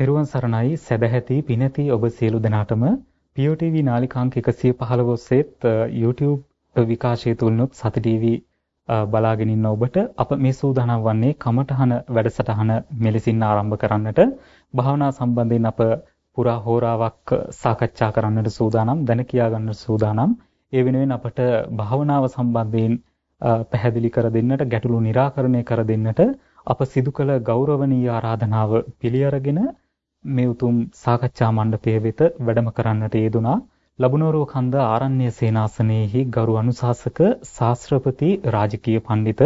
තෙරුවන් සරණයි. සදැහැති පිනැති ඔබ සියලු දෙනාටම POTV නාලිකාංක 115 ඔස්සේත් YouTube විකාශය තුලනොත් සති TV බලාගෙන ඉන්න ඔබට අප මේ සූදානම් වන්නේ කමඨහන වැඩසටහන මෙලෙසින් ආරම්භ කරන්නට. භාවනා සම්බන්ධයෙන් අප පුරා හෝරාවක් සාකච්ඡා කරන්නට සූදානම් දැන කියා ගන්නට සූදානම්. ඒ වෙනුවෙන් අපට භාවනාව සම්බන්ධයෙන් පැහැදිලි කර දෙන්නට ගැටලු निराකරණය කර දෙන්නට අප සිදු කළ ගෞරවනීය ආරාධනාව පිළිඅරගෙන මේ උතුම් සාකච්ඡා මණ්ඩපයේ වෙත වැඩම කරන්නට යෙදුනා ලබුනෝරුව කන්ද ආරණ්‍ය සේනාසනයේහි ගරු අනුශාසක ශාස්ත්‍රපති රාජකීය පඬිත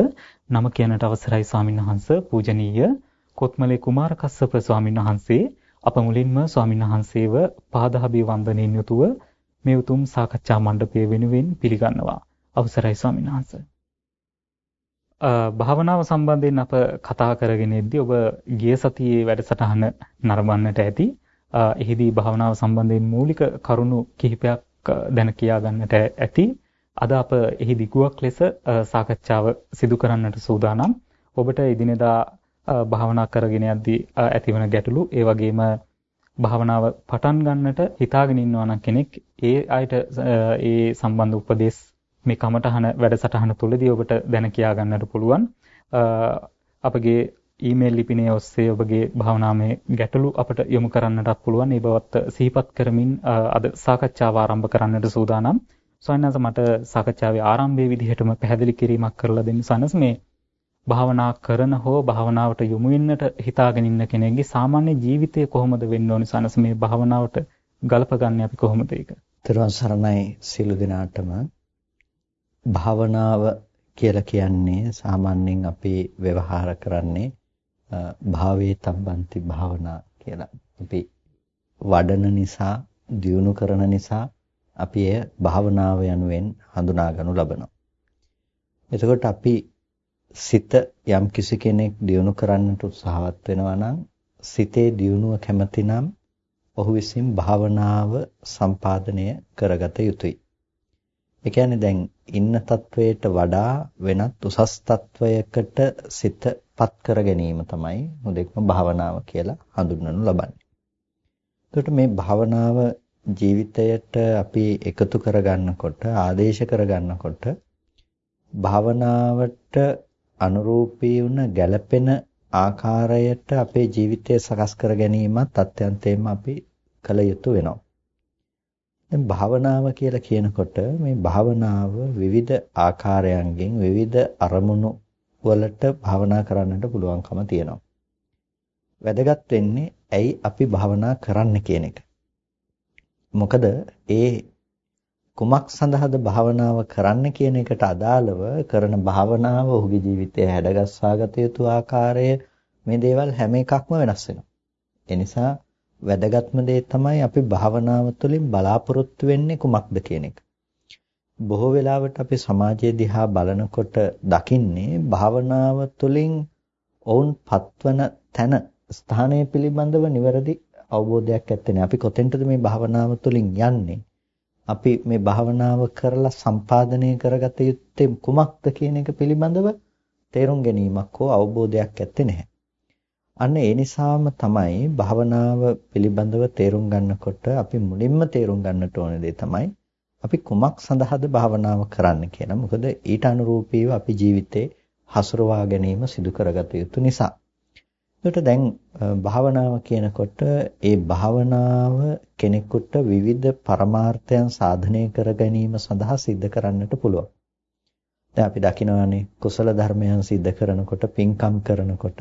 නම කියනට අවසරයි ස්වාමින්වහන්ස පූජනීය කොත්මලේ කුමාරකස්සප ස්වාමින්වහන්සේ අප මුලින්ම ස්වාමින්වහන්සේව පාදාභි වන්දනෙන් යුතුව මේ උතුම් සාකච්ඡා මණ්ඩපය වෙනුවෙන් පිළිගන්නවා. අවසරයි ස්වාමින්වහන්සේ භාවනාව සම්බන්ධයෙන් අප කතා කරගෙන ඉද්දී ඔබ ගිය සතියේ වැඩසටහන නරඹන්නට ඇති. එහිදී භාවනාව සම්බන්ධයෙන් මූලික කරුණු කිහිපයක් දැන කියා ගන්නට ඇති. අද අප එහි දිගුවක් ලෙස සාකච්ඡාව සිදු කරන්නට සූදානම්. ඔබට එදිනෙදා භාවනා කරගෙන යද්දී ඇතිවන ගැටලු ඒ වගේම භාවනාව පටන් ගන්නට හිතාගෙන ඉන්නවා නම් කෙනෙක් ඒ අයට ඒ සම්බන්ධ උපදෙස් මේ කමටහන වැඩසටහන තුළදී ඔබට දැන කියා ගන්නට පුළුවන්. අපගේ ඊමේල් ලිපිණය ඔස්සේ ඔබගේ භාවනාමය ගැටලු අපට යොමු කරන්නටත් පුළුවන්. ඒ බවත් සිහිපත් කරමින් අද සාකච්ඡාව ආරම්භ කරන්නට සූදානම්. සොයන්නස මට සාකච්ඡාවේ ආරම්භයේ විදිහටම පැහැදිලි කිරීමක් කරලා දෙන්න සනස් මේ භාවනා කරන හෝ භාවනාවට යොමු වෙන්නට හිතාගෙන ඉන්න කෙනෙක්ගේ සාමාන්‍ය ජීවිතය කොහොමද වෙන්න ඕනි සනස් මේ භාවනාවට ගලපගන්නේ අපි කොහොමද ඒක? ත්‍රිවන් සරණයි සියලු දෙනාටම භාවනාව කියලා කියන්නේ සාමාන්‍යයෙන් අපි ව්‍යවහාර කරන්නේ භාවයේ තබ්බන්ති භාවනා කියලා. අපි වඩන නිසා, දියුණු කරන නිසා අපි එය භාවනාව යනුවෙන් හඳුනා ගනු ලබනවා. එතකොට අපි සිත යම් කිසි කෙනෙක් දියුණු කරන්නට උත්සාහවත් වෙනවා නම් සිතේ දියුණුව කැමතිනම් ඔහු විසින් භාවනාව සම්පාදනය කරගත යුතුයි. ඒ කියන්නේ දැන් ඉන්න තත්වයට වඩා වෙනත් උසස් තත්වයකට සිතපත් කර ගැනීම තමයි මුදෙක්ම භාවනාව කියලා හඳුන්වනු ලබන්නේ. එතකොට මේ භාවනාව ජීවිතයට අපි එකතු කරගන්නකොට ආදේශ කරගන්නකොට භාවනාවට අනුරූපී වුණ ගැළපෙන ආකාරයට අපේ ජීවිතය සකස් කර ගැනීමත් අත්‍යන්තයෙන්ම අපි කළ යුතු වෙනවා. දැන් භාවනාව කියලා කියනකොට මේ භාවනාව විවිධ ආකාරයන්ගෙන් විවිධ අරමුණු වලට භාවනා කරන්නට පුළුවන්කම තියෙනවා. වැදගත් වෙන්නේ ඇයි අපි භාවනා කරන්න කියන එක. මොකද ඒ කුමක් සඳහාද භාවනාව කරන්න කියන එකට අදාළව කරන භාවනාව ඔහුගේ ජීවිතය හැඩගස්වා ගත යුතු ආකාරය මේ දේවල් හැම එකක්ම වෙනස් වෙනවා. ඒ නිසා වැදගත්ම දේ තමයි අපි භාවනාව තුළින් බලාපොරොත්තු වෙන්නේ කුමක්ද කියන එක. බොහෝ වෙලාවට අපි සමාජයේ දිහා බලනකොට දකින්නේ භාවනාව තුළින් ඔවුන් පත්වන තැන ස්ථානය පිළිබඳව නිවැරදි අවබෝධයක් ඇත්තේ අපි කොතෙන්ටද මේ භාවනාව තුළින් යන්නේ? අපි මේ භාවනාව කරලා සම්පාදනය කරගත යුත්තේ කුමක්ද කියන එක පිළිබඳව තේරුම් ගැනීමක් හෝ අවබෝධයක් ඇත්තේ නැහැ. අන්න ඒ නිසාම තමයි භවනාව පිළිබඳව තේරුම් ගන්නකොට අපි මුලින්ම තේරුම් ගන්නට ඕන දේ තමයි අපි කුමක් සඳහාද භවනාව කරන්න කියලා. මොකද ඊට අනුරූපීව අපි ජීවිතේ හසුරවා ගැනීම සිදු කරගත යුතු නිසා. ඒකට දැන් භාවනාව කියනකොට ඒ භාවනාව කෙනෙකුට විවිධ පරමාර්ථයන් සාධනය කර ගැනීම සඳහා සිද්ධ කරන්නට පුළුවන්. දැන් අපි දකිනවානේ කුසල ධර්මයන් සිද්ධ කරනකොට පින්කම් කරනකොට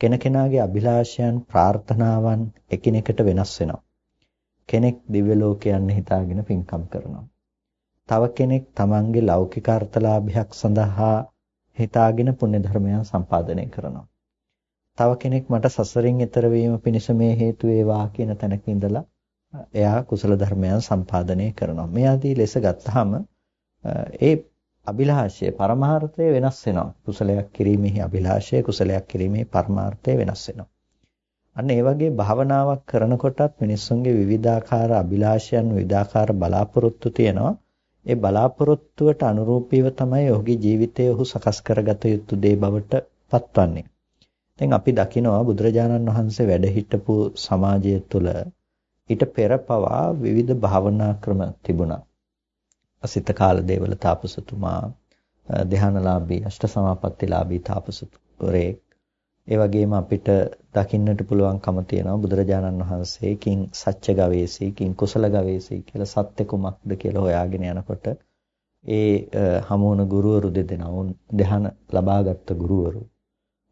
කෙනකෙනාගේ අභිලාෂයන් ප්‍රාර්ථනාවන් එකිනෙකට වෙනස් වෙනවා. කෙනෙක් දිව්‍ය ලෝකයන් හිතාගෙන පින්කම් කරනවා. තව කෙනෙක් තමන්ගේ ලෞකික අර්ථලාභයක් සඳහා හිතාගෙන පුණ්‍ය ධර්මයන් සම්පාදනය කරනවා. තව කෙනෙක් මට සසරින් එතර වීම පිණිස මේ හේතු වේවා කියන තැනක ඉඳලා එයා කුසල ධර්මයන් සම්පාදනය කරනවා. මේ ආදී ලෙස ගත්තාම ඒ අභිලාෂය පරමාර්ථය වෙනස් වෙනවා. කුසලයක් කිරීමේ අභිලාෂය කුසලයක් කිරීමේ පරමාර්ථය වෙනස් වෙනවා. අන්න ඒ වගේ භාවනාවක් කරනකොටත් මිනිස්සුන්ගේ විවිධාකාර අභිලාෂයන් විවිධාකාර බලාපොරොත්තු තියෙනවා. ඒ බලාපොරොත්තුවට අනුරූපීව තමයි ඔහුගේ ජීවිතය ඔහු සකස් කරගත යුතු දේ බවට පත්වන්නේ. දැන් අපි දකිනවා බුදුරජාණන් වහන්සේ වැඩ හිටපු සමාජය තුළ ඊට පෙර පවා විවිධ භාවනා ක්‍රම තිබුණා. අසිත කාල දේවල තාපසතුමා ධානලාභී අෂ්ට සමාපත්තිලාභී තාපසතුරේ ඒ වගේම අපිට දකින්නට පුළුවන්කම තියෙනවා බුදුරජාණන් වහන්සේ කිං සත්‍ය ගවේෂී කිං කුසල ගවේෂී කියලා සත්‍ය කුමක්ද කියලා හොයාගෙන යනකොට ඒ හමුවන ගුරුවරු දෙදෙනා උන් ධ්‍යාන ලබාගත් ගුරුවරු.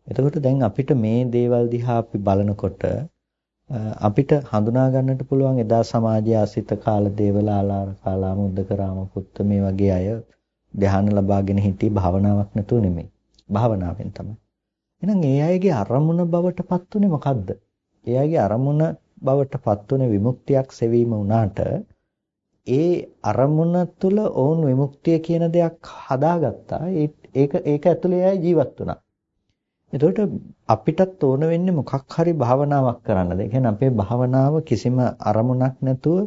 එතකොට දැන් අපිට මේ දේවල් දිහා අපි බලනකොට අපිට හඳුනා ගන්නට පුළුවන් එදා සමාජයේ අසිත කාල දේවලාලාර කාලා මුද්දකරාම පුත්ත මේ වගේ අය ධ්‍යාන ලබාගෙන හිටි භාවනාවක් නැතුව නෙමෙයි. භාවනාවෙන් තමයි. එහෙනම් ඒ අයගේ අරමුණ බවට පත් උනේ මොකද්ද? ඒ අයගේ අරමුණ බවට පත් උනේ විමුක්තියක් සෙවීම වුණාට ඒ අරමුණ තුල ඔවුන් විමුක්තිය කියන දෙයක් හදාගත්තා. ඒක ඒක ඇතුලේ අය ජීවත් වුණා. එතකොට අපිටත් ඕන වෙන්නේ මොකක් හරි භාවනාවක් කරන්නද? ඒ කියන්නේ අපේ භාවනාව කිසිම අරමුණක් නැතුව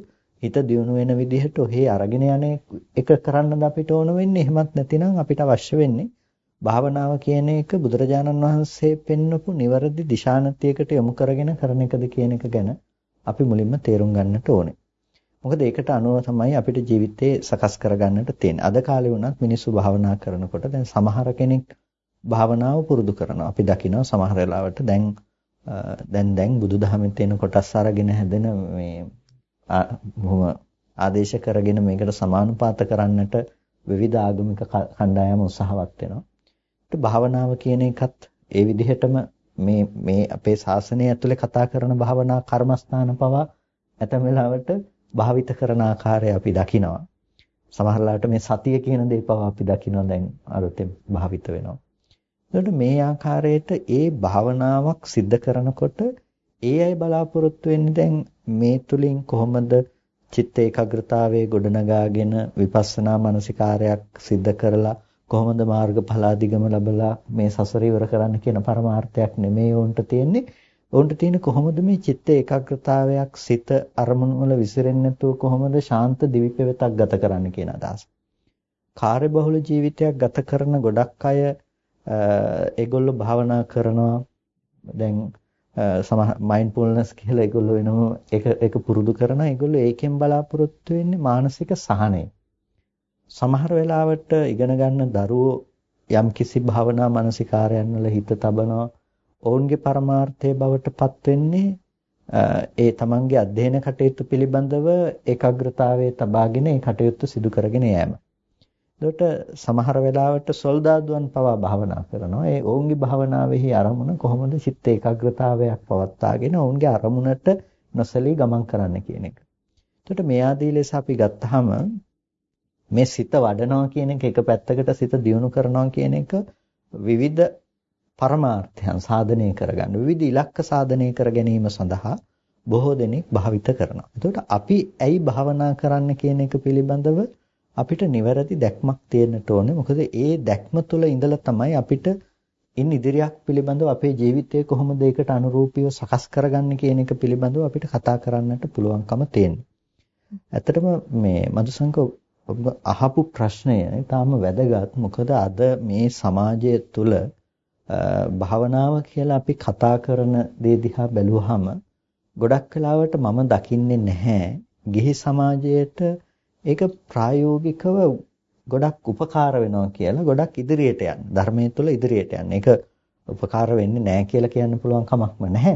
හිත දියුණු වෙන විදිහට ඔහේ අරගෙන යන එක කරන්නද අපිට ඕන වෙන්නේ? එහෙමත් නැතිනම් අපිට අවශ්‍ය වෙන්නේ භාවනාව කියන එක බුදුරජාණන් වහන්සේ පෙන්වපු නිවැරදි දිශානතියකට යොමු කරගෙන කරන එකද කියන එක ගැන අපි මුලින්ම තේරුම් ගන්නට ඕනේ. මොකද ඒකට අනුව තමයි අපිට ජීවිතේ සකස් කරගන්නට තියෙන්නේ. අද කාලේ වුණත් මිනිස්සු භාවනා කරනකොට දැන් සමහර කෙනෙක් භාවනාව පුරුදු කරනවා. අපි දකිනවා සමහර වෙලාවට දැන් දැන් දැන් බුදුදහමෙන් තියෙන කොටස් අරගෙන හැදෙන මේ බොහොම ආදේශ කරගෙන මේකට සමානුපාත කරන්නට විවිධ ආගමික කණ්ඩායම් උත්සාහවත් වෙනවා. භාවනාව කියන එකත් ඒ විදිහටම මේ මේ අපේ ශාසනය ඇතුලේ කතා කරන භාවනා කර්මස්ථාන පවා ඇතැම් වෙලාවට භාවිත කරන ආකාරය අපි දකිනවා. සමහරලාට මේ සතිය කියන දේ පවා අපි දකිනවා දැන් අලුතෙන් භාවිත වෙනවා. එතකොට මේ ආකාරයට ඒ භාවනාවක් සිද්ධ කරනකොට ඒ අය බලාපොරොත්තු වෙන්නේ දැන් මේ තුලින් කොහොමද චිත්ත ඒකාග්‍රතාවයේ ගොඩනගාගෙන විපස්සනා මානසිකාරයක් සිද්ධ කරලා කොහොමද මාර්ගඵලාදිගම ලැබලා මේ සසර ඉවර කරන්න කියන පරමාර්ථයක් නෙමෙයි උන්ට තියෙන්නේ. උන්ට තියෙන කොහොමද මේ චිත්ත ඒකාග්‍රතාවයක් සිත අරමුණු වල විසිරෙන්නේ නැතුව කොහොමද ශාන්ත දිවිපෙවතක් ගත කරන්න කියන අදහස. කාර්යබහුල ජීවිතයක් ගත කරන ගොඩක් අය ඒගොල්ලෝ භාවනා කරනවා. දැන් සම මයින්ඩ්ෆුල්නස් කියලා ඒගොල්ලෝ වෙනම ඒක ඒක පුරුදු කරන ඒගොල්ලෝ ඒකෙන් බලාපොරොත්තු වෙන්නේ මානසික සහනය. සමහර වෙලාවට ඉගෙන ගන්න දරුවෝ යම්කිසි භාවනා මානසිකාරයන් වල හිත තබනවා ඔවුන්ගේ පරමාර්ථය බවට පත් වෙන්නේ ඒ තමන්ගේ අධ්‍යයන කටයුතු පිළිබඳව ඒකාග්‍රතාවයේ තබාගෙන ඒ කටයුතු සිදු කරගෙන යෑම. එතකොට සමහර වෙලාවට සොල්දාදුවන් පවා භාවනා කරනවා. ඒ ඔවුන්ගේ භාවනාවෙහි අරමුණ කොහොමද චිත්ත ඒකාග්‍රතාවයක් පවත්වාගෙන ඔවුන්ගේ අරමුණට නොසලී ගමන් කරන්න කියන එක. එතකොට මේ ආදී ලෙස අපි ගත්තාම මේ සිත වඩනවා කියන එක එක පැත්තකට සිත දියුණු කරනවා කියන එක විවිධ පරමාර්ථයන් සාධනය කරගන්න විවිධ ඉලක්ක සාධනය කර ගැනීම සඳහා බොහෝ දෙනෙක් භාවිත කරනවා. එතකොට අපි ඇයි භාවනා කරන්න කියන එක පිළිබඳව අපිට නිවැරදි දැක්මක් තියෙන්නට ඕනේ. මොකද ඒ දැක්ම තුළ ඉඳලා තමයි අපිට ඉන් ඉදිරියක් පිළිබඳව අපේ ජීවිතය කොහොමද ඒකට අනුරූපීව සකස් කරගන්නේ කියන එක පිළිබඳව අපිට කතා කරන්නට පුළුවන්කම තියෙනවා. ඇත්තටම මේ මදුසංක ඔබ අහපු ප්‍රශ්නය ඊටාම වැදගත්. මොකද අද මේ සමාජය තුළ භාවනාව කියලා අපි කතා කරන දේ දිහා බැලුවහම ගොඩක් වෙලාවට මම දකින්නේ නැහැ ගිහි සමාජයට ඒක ප්‍රායෝගිකව ගොඩක් උපකාර වෙනවා කියලා ගොඩක් ඉදිරියට යන ධර්මයේ තුල ඉදිරියට යන. ඒක උපකාර වෙන්නේ නැහැ කියලා කියන්න පුළුවන් කමක්ම නැහැ.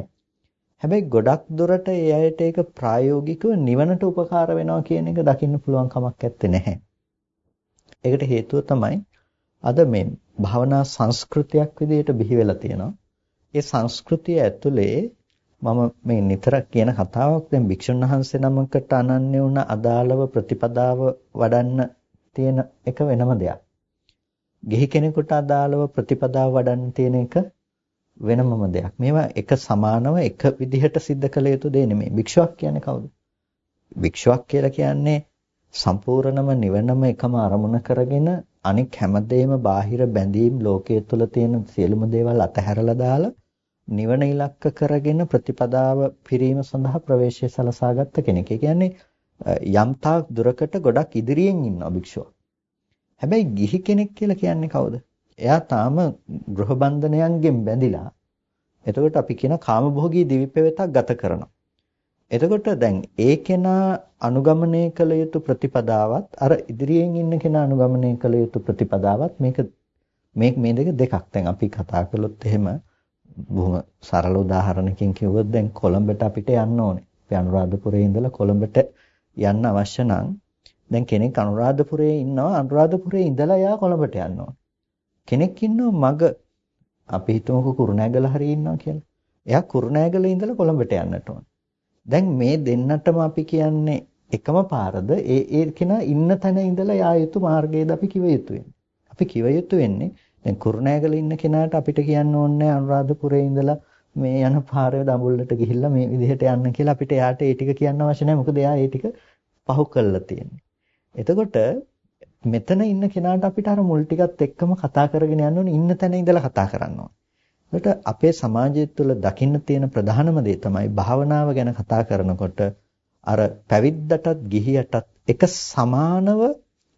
හැබැයි ගොඩක් දුරට ඒ අයට ඒක ප්‍රායෝගිකව නිවනට උපකාර වෙනවා කියන එක දකින්න පුළුවන් කමක් නැත්තේ නැහැ. ඒකට හේතුව තමයි අද මේ භාවනා සංස්කෘතියක් විදිහට බිහි වෙලා තියෙනවා. ඒ සංස්කෘතිය ඇතුලේ මම මේ නිතර කියන කතාවක් දැන් භික්ෂුන් වහන්සේ නමකට අනන්‍ය වුණ අදාළව ප්‍රතිපදාව වඩන්න තියෙන එක වෙනම දෙයක්. ගෙහි කෙනෙකුට අදාළව ප්‍රතිපදාව වඩන්න තියෙන එක වෙනමම දෙයක්. මේවා එක සමානව එක විදිහට සිද්ධ කළ යුතු දේ නෙමෙයි. භික්ෂුවක් කියන්නේ කවුද? භික්ෂුවක් කියලා කියන්නේ සම්පූර්ණම නිවනම එකම අරමුණ කරගෙන අනික් හැමදේම බාහිර බැඳීම් ලෝකයේ තුල තියෙන සියලුම දේවල් අතහැරලා දාලා නිවන ඉලක්ක කරගෙන ප්‍රතිපදාව පිරීම සඳහා ප්‍රවේශය සලසාගත්ත කෙනෙක්. ඒ කියන්නේ යම්තාක් දුරකට ගොඩක් ඉදිරියෙන් ඉන්නවා භික්ෂුව. හැබැයි ගිහි කෙනෙක් කියලා කියන්නේ කවුද? එයා තාම ගෘහ බන්ධනයන්ගෙන් බැඳිලා එතකොට අපි කියන කාමභෝගී දිවි පෙවෙතක් ගත කරනවා. එතකොට දැන් ඒ කෙනා අනුගමනය කළ යුතු ප්‍රතිපදාවත් අර ඉදිරියෙන් ඉන්න කෙනා අනුගමනය කළ යුතු ප්‍රතිපදාවත් මේක මේ මේ දෙක දෙකක්. දැන් අපි කතා කළොත් එහෙම බොහොම සරල උදාහරණකින් කිව්වොත් දැන් කොළඹට අපිට යන්න ඕනේ. අපි අනුරාධපුරේ ඉඳලා කොළඹට යන්න අවශ්‍ය නම් දැන් කෙනෙක් අනුරාධපුරේ ඉන්නවා අනුරාධපුරේ ඉඳලා යා කොළඹට යන්න ඕනේ. කෙනෙක් ඉන්නවා මග අපි හිතමුකෝ කුරුණෑගල හරි ඉන්නවා කියලා. එයා කුරුණෑගල ඉඳලා කොළඹට යන්නට ඕනේ. දැන් මේ දෙන්නටම අපි කියන්නේ එකම පාරද ඒ ඒ කෙනා ඉන්න තැන ඉඳලා යා යුතු මාර්ගයද අපි කිව යුතු අපි කිව යුතු වෙන්නේ දැන් කුරුණෑගල ඉන්න කෙනාට අපිට කියන්න ඕනේ අනුරාධපුරේ ඉඳලා මේ යන පාරේ දඹුල්ලට ගිහිල්ලා මේ විදිහට යන්න කියලා අපිට එයාට ඒ ටික කියන්න අවශ්‍ය නැහැ මොකද එයා ඒ ටික පහු කරලා තියෙන්නේ. එතකොට මෙතන ඉන්න කෙනාට අපිට අර මුල් ටිකත් එක්කම කතා කරගෙන යන්න ඕනේ ඉන්න තැන ඉඳලා කතා කරන්න ඕනේ. ඒකට අපේ සමාජය තුළ දකින්න තියෙන ප්‍රධානම දේ තමයි භාවනාව ගැන කතා කරනකොට අර පැවිද්දටත් ගිහියටත් එක සමානව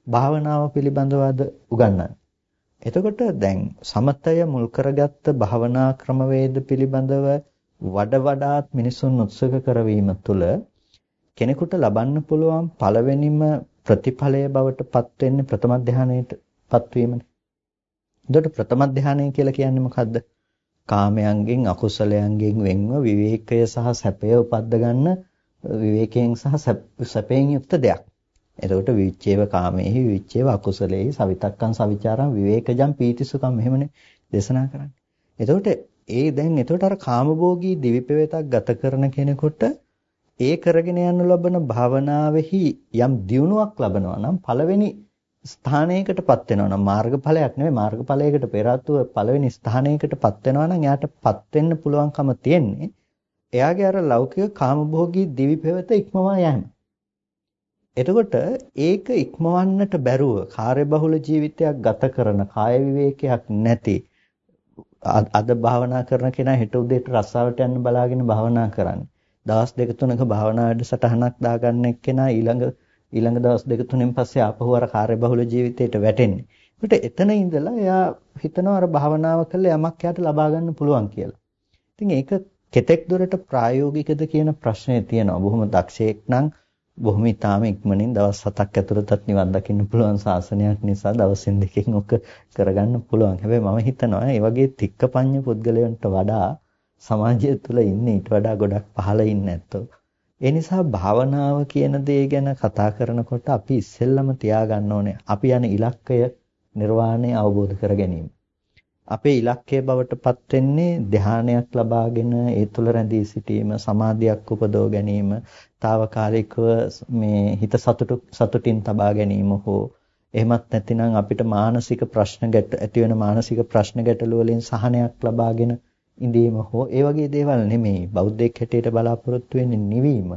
භාවනාව පිළිබඳවද උගන්වන්නේ. එතකොට දැන් සමතය මුල් කරගත්ත භවනා ක්‍රමවේද පිළිබඳව වඩ වඩාත් මිනිසුන් උත්සුක කරවීම තුළ කෙනෙකුට ලබන්න පුළුවන් පළවෙනිම ප්‍රතිඵලය බවට පත් වෙන්නේ ප්‍රථම ධානයට පත්වීමනේ. එතකොට ප්‍රථම ධානය කියලා කියන්නේ මොකද්ද? කාමයන්ගෙන් අකුසලයන්ගෙන් වෙන්ව විවේකය සහ සැපය උපද්ද ගන්න විවේකයෙන් සහ සැපයෙන් යුක්ත දෙයක්. එතකොට විවිච්ඡේව කාමේහි විවිච්ඡේව අකුසලේහි සවිතක්කං සවිචාරං විවේකජං පීතිසුඛං මෙහෙමනේ දේශනා කරන්නේ. එතකොට ඒ දැන් එතකොට අර කාමභෝගී දිවිපෙවතක් ගත කරන කෙනෙකුට ඒ කරගෙන යනු ලබන භාවනාවෙහි යම් දියුණුවක් ලබනවා නම් පළවෙනි ස්ථානයකටපත් වෙනවා නම් මාර්ගඵලයක් නෙවෙයි මාර්ගඵලයකට පෙර පළවෙනි ස්ථානයකටපත් වෙනවා නම් එයාටපත් වෙන්න පුළුවන්කම තියෙන්නේ එයාගේ අර ලෞකික කාමභෝගී දිවිපෙවත ඉක්මවා යෑම. එතකොට ඒක ඉක්මවන්නට බැරුව කාර්යබහුල ජීවිතයක් ගත කරන කාය විවේකයක් නැති අද භාවනා කරන කෙනා හෙට උදේට රස්සාවට යන්න බලාගෙන භාවනා කරන්නේ. දවස් දෙක තුනක භාවනා වැඩසටහනක් දාගන්න එක්කෙනා ඊළඟ ඊළඟ දවස් දෙක තුනෙන් පස්සේ ආපහු අර කාර්යබහුල ජීවිතයට වැටෙන්නේ. ඒකට එතන ඉඳලා එයා හිතනවා අර භාවනාව කළා යමක් යාට ලබා ගන්න පුළුවන් කියලා. ඉතින් ඒක කෙතෙක් දුරට ප්‍රායෝගිකද කියන ප්‍රශ්නේ තියෙනවා. බොහොම දක්ෂයෙක් නම් බොහොම ඊටාම ඉක්මනින් දවස් 7ක් ඇතුළතත් නිවන් දකින්න පුළුවන් ශාසනයක් නිසා දවසින් දෙකකින් ඔක කරගන්න පුළුවන්. හැබැයි මම හිතනවා ඒ වගේ තික්කපඤ්ඤ පුද්ගලයන්ට වඩා සමාජය තුළ ඉන්නේ ඊට වඩා ගොඩක් පහළ ඉන්නේ නැත්තෝ. ඒ නිසා භාවනාව කියන දේ ගැන කතා කරනකොට අපි ඉස්සෙල්ලම තියාගන්න ඕනේ අපි යන ඉලක්කය නිර්වාණය අවබෝධ කර ගැනීම. අපේ ඉලක්කය බවට පත් වෙන්නේ ධානයක් ලබාගෙන ඒ තුළ රැඳී සිටීම සමාධියක් උපදව ගැනීම తాවකාලිකව මේ හිත සතුට සතුටින් තබා ගැනීම හෝ. එහෙමත් නැතිනම් අපිට මානසික ප්‍රශ්න ගැට ඇති වෙන මානසික ප්‍රශ්න ගැටලු වලින් සහනයක් ලබාගෙන ඉඳීම හෝ. ඒ වගේ දේවල් නෙමෙයි. බෞද්ධයෙක් හැටියට බලාපොරොත්තු වෙන්නේ නිවීම.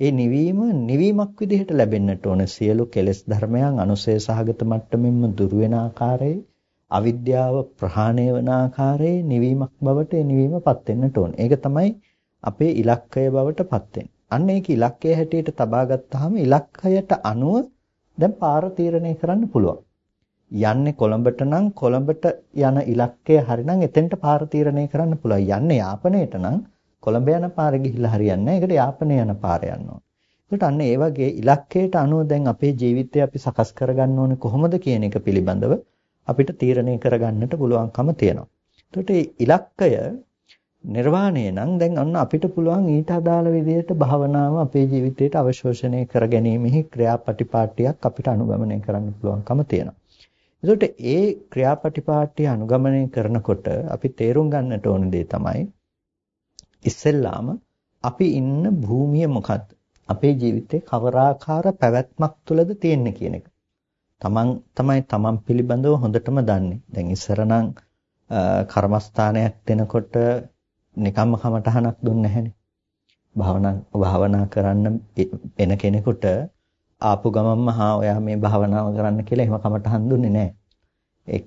ඒ නිවීම නිවීමක් විදිහට ලැබෙන්නට ඕන. සියලු කෙලෙස් ධර්මයන් අනුසය සහගත මට්ටමින්ම දුර වෙන ආකාරයේ අවිද්‍යාව ප්‍රහාණය වන ආකාරයේ නිවීමක් බවට ඒ නිවීමපත් වෙන්නට ඕන. ඒක තමයි අපේ ඉලක්කය බවට පත් අන්න ඒක ඉලක්කය හැටියට තබා ගත්තාම ඉලක්කයට අනුව දැන් පාර තීරණය කරන්න පුළුවන්. යන්නේ කොළඹට නම් කොළඹට යන ඉලක්කය හරිනම් එතෙන්ට පාර තීරණය කරන්න පුළුවන්. යන්නේ යාපනයට නම් කොළඹ යන පාරේ ගිහිල්ලා හරියන්නේ නැහැ. ඒකට යාපනය යන පාර යන්න ඕන. ඒකට අන්න ඒ වගේ ඉලක්කයට අනුව දැන් අපේ ජීවිතය අපි සකස් කරගන්න ඕනේ කොහොමද කියන එක පිළිබඳව අපිට තීරණය කරගන්නට පුළුවන්කම තියෙනවා. එතකොට ඉලක්කය නිර්වාණය නම් දැන් අන්න අපිට පුළුවන් ඊට අදාළ විදිහට භාවනාව අපේ ජීවිතයට අවශෝෂණය කර ගැනීමෙහි ක්‍රියාපටිපාටියක් අපිට අනුගමනය කරන්න පුළුවන්කම තියෙනවා. එතකොට ඒ ක්‍රියාපටිපාටි අනුගමනය කරනකොට අපි තේරුම් ගන්නට ඕන දේ තමයි ඉස්සෙල්ලාම අපි ඉන්න භූමිය මොකක්ද? අපේ ජීවිතේ කවරාකාර පැවැත්මක් තුළද තියෙන්නේ කියන එක. තමන් තමයි තමන් පිළිබඳව හොඳටම දන්නේ. දැන් ඉස්සරනම් කර්මස්ථානයක් දෙනකොට නිකම්ම කමටහනක් දුන්නේ නැහැනේ. භාවනා භාවනා කරන්න එන කෙනෙකුට ආපු ගමන්ම හා ඔයා මේ භාවනාව කරන්න කියලා එහෙම කමටහන් දුන්නේ නැහැ.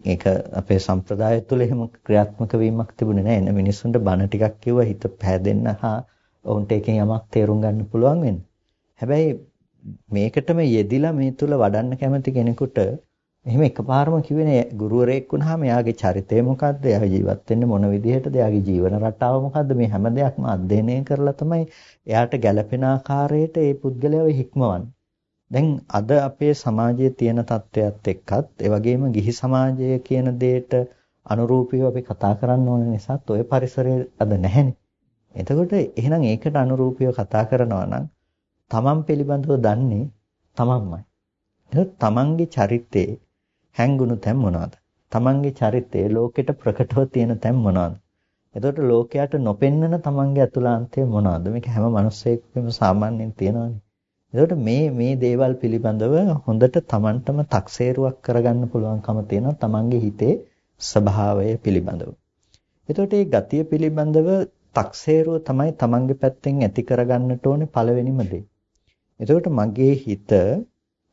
ඒක අපේ සම්ප්‍රදාය තුළ එහෙම ක්‍රියාත්මක වීමක් තිබුණේ නැහැ. එන මිනිස්සුන්ට බණ ටිකක් කිව්ව හිත පෑදෙන්න හා ඔවුන්ට එකෙන් යමක් තේරුම් ගන්න පුළුවන් වෙන්න. හැබැයි මේකටම යෙදිලා මේ තුල වඩන්න කැමති කෙනෙකුට එහෙම එකපාරම කිව්වේ ගුරුවරයෙක් වුණාම එයාගේ චරිතය මොකද්ද? එයා ජීවත් වෙන්නේ මොන විදිහටද? එයාගේ ජීවන රටාව මොකද්ද? මේ හැම දෙයක්ම අධ්‍යයනය කරලා තමයි එයාට ගැළපෙන ආකාරයට ඒ පුද්ගලයාව හික්මවන්නේ. දැන් අද අපේ සමාජයේ තියෙන තත්ත්වයක් එක්කත් ඒ වගේම ගිහි සමාජය කියන දෙයට අනුරූපීව අපි කතා කරන්න ඕන නිසාත් ওই පරිසරය අද නැහැනේ. එතකොට එහෙනම් ඒකට අනුරූපීව කතා කරනවා නම් තමන් පිළිබඳව දන්නේ තමන්මයි. එහෙනම් තමන්ගේ චරිතේ හැංගුණු තැන් මොනවාද? තමන්ගේ චරිතයේ ලෝකෙට ප්‍රකටව තියෙන තැන් මොනවාද? එතකොට ලෝකයට නොපෙන්නන තමන්ගේ අතුලාන්තය මොනවාද? මේක හැම මිනිස්සෙකම සාමාන්‍යයෙන් තියෙනවානේ. එතකොට මේ මේ දේවල් පිළිබඳව හොඳට තමන්ටම තක්සේරුවක් කරගන්න පුළුවන්කම තියෙනවා තමන්ගේ හිතේ ස්වභාවය පිළිබඳව. එතකොට මේ ගතිය පිළිබඳව තක්සේරුව තමයි තමන්ගේ පැත්තෙන් ඇති කරගන්නට ඕනේ පළවෙනිම දේ. එතකොට මගේ හිත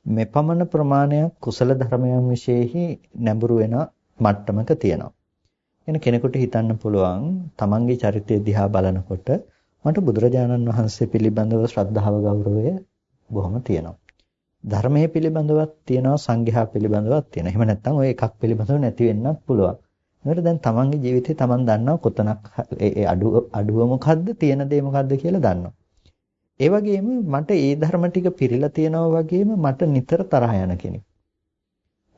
මෙපමණ ප්‍රමාණයක් කුසල ධර්මයන් විශේෂෙහි නැඹුරු වෙන මට්ටමක තියෙනවා. එන කෙනෙකුට හිතන්න පුළුවන් තමන්ගේ චරිතය දිහා බලනකොට මට බුදුරජාණන් වහන්සේ පිළිබඳව ශ්‍රද්ධාව ගෞරවය බොහොම තියෙනවා. ධර්මයේ පිළිබඳවත් තියෙනවා සංඝයා පිළිබඳවත් තියෙනවා. එහෙම නැත්නම් ඔය එකක් පිළිබඳව නැති වෙන්නත් පුළුවන්. ඒකට දැන් තමන්ගේ ජීවිතේ තමන් දන්නවා කොතනක් ඒ අඩුව අඩුව මොකද්ද තියෙන දේ මොකද්ද කියලා දන්නවා. ඒ වගේම මට ඒ ධර්ම ටික පිරීලා තියෙනවා වගේම මට නිතර තරහ යන කෙනෙක්.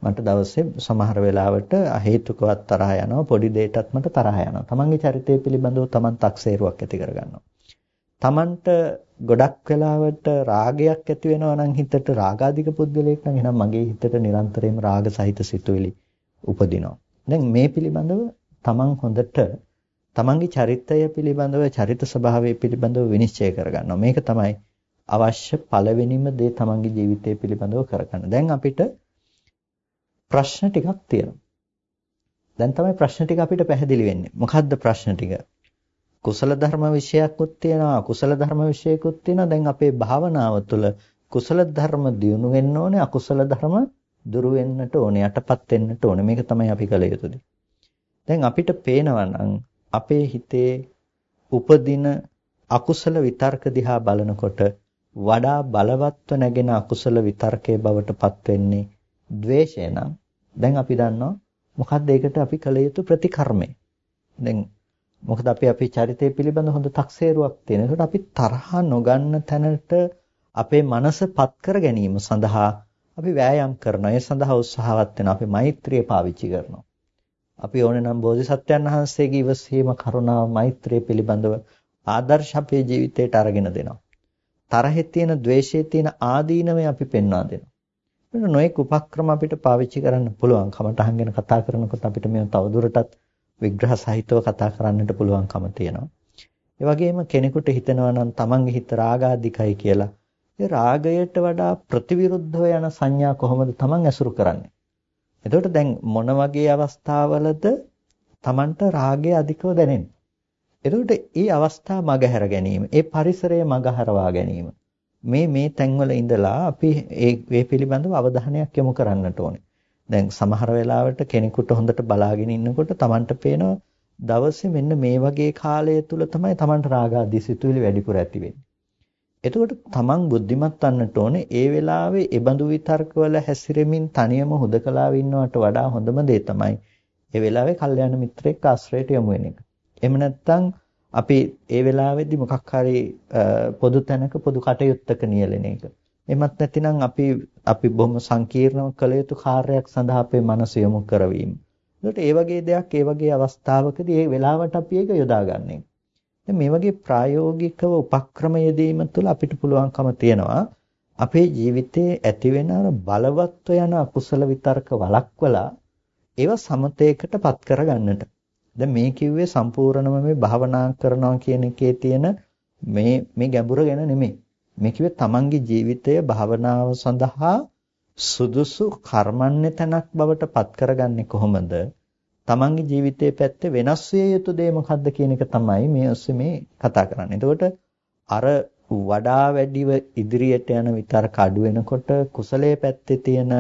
මට දවසේ සමහර වෙලාවට අහේතුකවත් තරහ යනවා පොඩි දෙයකටත් මට තරහ යනවා. තමන්ගේ චරිතය පිළිබඳව තමන් තක්සේරුවක් ඇති කරගන්නවා. තමන්ට ගොඩක් වෙලාවට රාගයක් ඇති වෙනවා නම් හිතට රාගාධික පුද්ගලයෙක් නම් එහෙනම් මගේ හිතට නිරන්තරයෙන්ම රාග සහිත සිතුවිලි උපදිනවා. දැන් මේ පිළිබඳව තමන් හොඳට තමන්ගේ චරිතය පිළිබඳව චරිත ස්වභාවය පිළිබඳව විනිශ්චය කරගන්නවා. මේක තමයි අවශ්‍ය පළවෙනිම දේ තමන්ගේ ජීවිතය පිළිබඳව කරගන්න. දැන් අපිට ප්‍රශ්න ටිකක් තියෙනවා. දැන් තමයි ප්‍රශ්න ටික අපිට පැහැදිලි වෙන්නේ. මොකද්ද ප්‍රශ්න ටික? කුසල ධර්ම විශයකුත් තියෙනවා, අකුසල ධර්ම විශයකුත් තියෙනවා. දැන් අපේ භාවනාව තුළ කුසල ධර්ම දියුණු වෙන්න ඕනේ, අකුසල ධර්ම දුරු වෙන්නට ඕනේ, යටපත් වෙන්නට ඕනේ. මේක තමයි අපි කළ යුතුනේ. දැන් අපිට පේනවා නම් අපේ හිතේ උපදින අකුසල විතර්ක දිහා බලනකොට වඩා බලවත්ව නැගෙන අකුසල විතර්කයේ බවට පත් වෙන්නේ ද්වේෂය නම් දැන් අපි දන්නවා මොකක්ද ඒකට අපි කළ යුතු ප්‍රතිකර්මය. දැන් මොකද අපි අපේ චරිතය පිළිබඳ හොඳ තක්සේරුවක් තියෙන. ඒකට අපි තරහ නොගන්න තැනට අපේ මනස පත් කර ගැනීම සඳහා අපි වෑයම් කරනවා. ඒ සඳහා උත්සාහවත් වෙනවා. අපි මෛත්‍රිය පාවිච්චි කරනවා. අපි ඕනේ නම් බෝධිසත්වයන් වහන්සේගේ ඉවසීම කරුණාව මෛත්‍රිය පිළිබඳව ආදර්ශ අපේ ජීවිතයට අරගෙන දෙනවා. තරහෙ තියෙන, द्वේෂයේ තියෙන ආදීනමය අපි පෙන්වා දෙනවා. මෙන්න නොඑක් උපක්‍රම අපිට පාවිච්චි කරන්න පුළුවන්. කමටහන් ගැන කතා කරනකොට අපිට මේ තවදුරටත් විග්‍රහ සහිතව කතා කරන්නට පුළුවන්කම තියෙනවා. ඒ වගේම කෙනෙකුට හිතෙනවා නම් තමන්ගේ හිත රාගාධිකයි කියලා. ඒ රාගයට වඩා ප්‍රතිවිරුද්ධව යන සංඥා කොහොමද තමන් ඇසුරු කරන්නේ? එතකොට දැන් මොන වගේ අවස්ථාවලද Tamanට රාගය අධිකව දැනෙන්නේ? එතකොට ඒ අවස්ථා මගහැර ගැනීම, ඒ පරිසරය මගහරවා ගැනීම. මේ මේ තැන්වල ඉඳලා අපි ඒ මේ පිළිබඳව අවධානයක් යොමු කරන්නට ඕනේ. දැන් සමහර වෙලාවට කෙනෙකුට හොඳට බලාගෙන ඉන්නකොට Tamanට පේනවා දවසේ මෙන්න මේ වගේ කාලය තුල තමයි Tamanට රාග ආදී සිතුවිලි වැඩිපුර ඇති වෙන්නේ. එතකොට තමන් බුද්ධිමත් වන්නට ඕනේ ඒ වෙලාවේ ඒ බඳු විතර්කවල හැසිරෙමින් තනියම හුදකලාව ඉන්නවට වඩා හොඳම දේ තමයි ඒ වෙලාවේ කල්යාණ මිත්‍රෙක් ආශ්‍රයයට යමු වෙන එක. එහෙම නැත්නම් අපි ඒ වෙලාවේදී මොකක් හරි පොදු තැනක පොදු කටයුත්තක නියැලෙන එක. එමත් නැතිනම් අපි අපි බොහොම සංකීර්ණව කළ යුතු කාර්යයක් සඳහා අපේ මනස යොමු කරවීම. ඒකට ඒ වගේ දෙයක් ඒ වගේ අවස්ථාවකදී ඒ වෙලාවට අපි ඒක යොදාගන්නේ. දැන් මේ වගේ ප්‍රායෝගිකව උපක්‍රම යෙදීම තුළ අපිට පුළුවන්කම තියෙනවා අපේ ජීවිතයේ ඇතිවෙන බලවත්ව යන අකුසල විතර්ක වළක්වලා ඒවා සමතේකටපත් කරගන්නට. දැන් මේ කිව්වේ සම්පූර්ණම මේ භාවනා කරනවා කියන එකේ තියෙන මේ මේ ගැඹුර ගැන නෙමෙයි. මේ කිව්වේ තමන්ගේ ජීවිතය භාවනාව සඳහා සුදුසු කර්මන්නේ තැනක් බවට පත් කරගන්නේ කොහොමද? තමන්ගේ ජීවිතයේ පැත්තේ වෙනස් විය යුතු දේ මොකක්ද කියන එක තමයි මේ ඔස්සේ මේ කතා කරන්නේ. එතකොට අර වඩා වැඩිව ඉදිරියට යන විතරක අඩු වෙනකොට කුසලයේ පැත්තේ තියෙන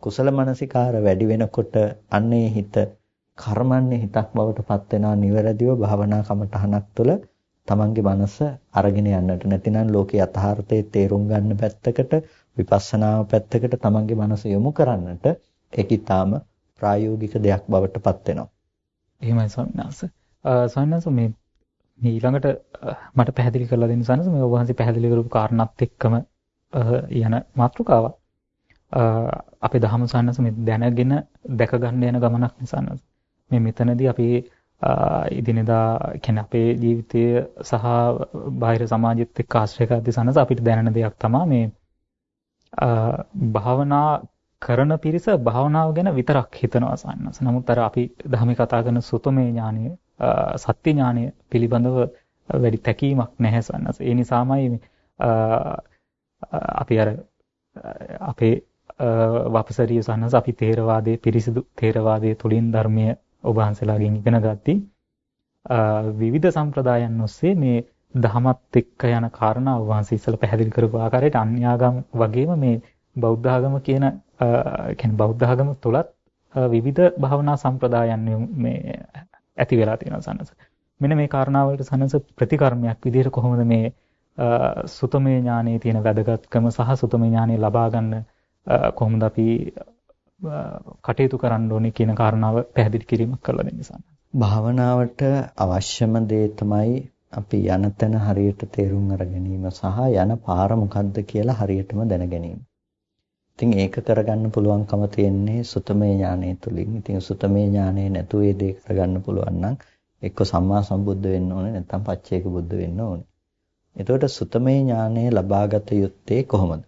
කුසල මනසිකාර වැඩි වෙනකොට අන්නේ හිත කර්මන්නේ හිතක් බවට පත් වෙනා නිවැරදිව භාවනා කමටහනක් තුළ තමන්ගේ මනස අරගෙන යන්නට නැතිනම් ලෝකේ යථාර්ථයේ තේරුම් ගන්න පැත්තකට විපස්සනාව පැත්තකට තමන්ගේ මනස යොමු කරන්නට ඒක ඊටාම ප්‍රායෝගික දෙයක් බවට පත් වෙනවා. එහෙමයි ස්වාමීන් වහන්සේ. ස්වාමීන් වහන්සේ මේ ඊළඟට මට පැහැදිලි කරලා දෙන්න සනස මේ ඔබ වහන්සේ පැහැදිලි කරපු කාරණාත් එක්කම යන මාතෘකාවක්. අපේ දහම සන්නස මේ දැනගෙන දැක ගන්න යන ගමනක් නිසා මේ මෙතනදී අපි ඉදිනදා කියන්නේ අපේ ජීවිතය සහ බාහිර සමාජෙත් එක්ක ආශ්‍රය කරද්දී සනස අපිට දැනෙන දෙයක් තමයි මේ භාවනා කරන පිරිස භාවනාව ගැන විතරක් හිතනවා සන්නස. නමුත් අර අපි ධර්මයේ කතා කරන සුතමේ ඥානය, සත්‍ය ඥානය පිළිබඳව වැඩි තැකීමක් නැහැ සන්නස. ඒ නිසාමයි අපි අර අපේ වපසරිය සන්නස අපි තේරවාදයේ පිරිසිදු තේරවාදයේ තුලින් ධර්මයේ ඔබ වහන්සේලාගෙන් ඉගෙන ගත්තී විවිධ සම්ප්‍රදායන් ඔස්සේ මේ දහමත් එක්ක යන කාරණා ඔබ වහන්සේ ඉස්සෙල්ලා පැහැදිලි කරපු ආකාරයට අන්‍යාගම් වගේම මේ බෞද්ධ ආගම කියන කියන්නේ බෞද්ධ ආගම තුලත් විවිධ භාවනා සම්ප්‍රදායන් මේ ඇති වෙලා තියෙනවා සනස. මෙන්න මේ කාරණාවලට සනස ප්‍රතිකර්මයක් විදිහට කොහොමද මේ සුතමේ ඥානයේ තියෙන වැදගත්කම සහ සුතමේ ඥානය ලබා ගන්න කොහොමද අපි කටයුතු කරන්න ඕනේ කියන කාරණාව පැහැදිලි කිරීමක් කරලා දෙන්න සන්න. භාවනාවට අවශ්‍යම දේ තමයි අපි යන තැන හරියට තේරුම් අර ගැනීම සහ යන පාර මොකද්ද කියලා හරියටම දැන ගැනීම. ඉතින් ඒක කරගන්න පුළුවන්කම තියෙන්නේ සුතමේ ඥානය තුලින්. ඉතින් සුතමේ ඥානය නැතුව ඒ දේ කරගන්න පුළුවන් නම් එක්ක සම්මා සම්බුද්ධ වෙන්න ඕනේ නැත්නම් පච්චේක බුද්ධ වෙන්න ඕනේ. එතකොට සුතමේ ඥානය ලබාගත යුත්තේ කොහොමද?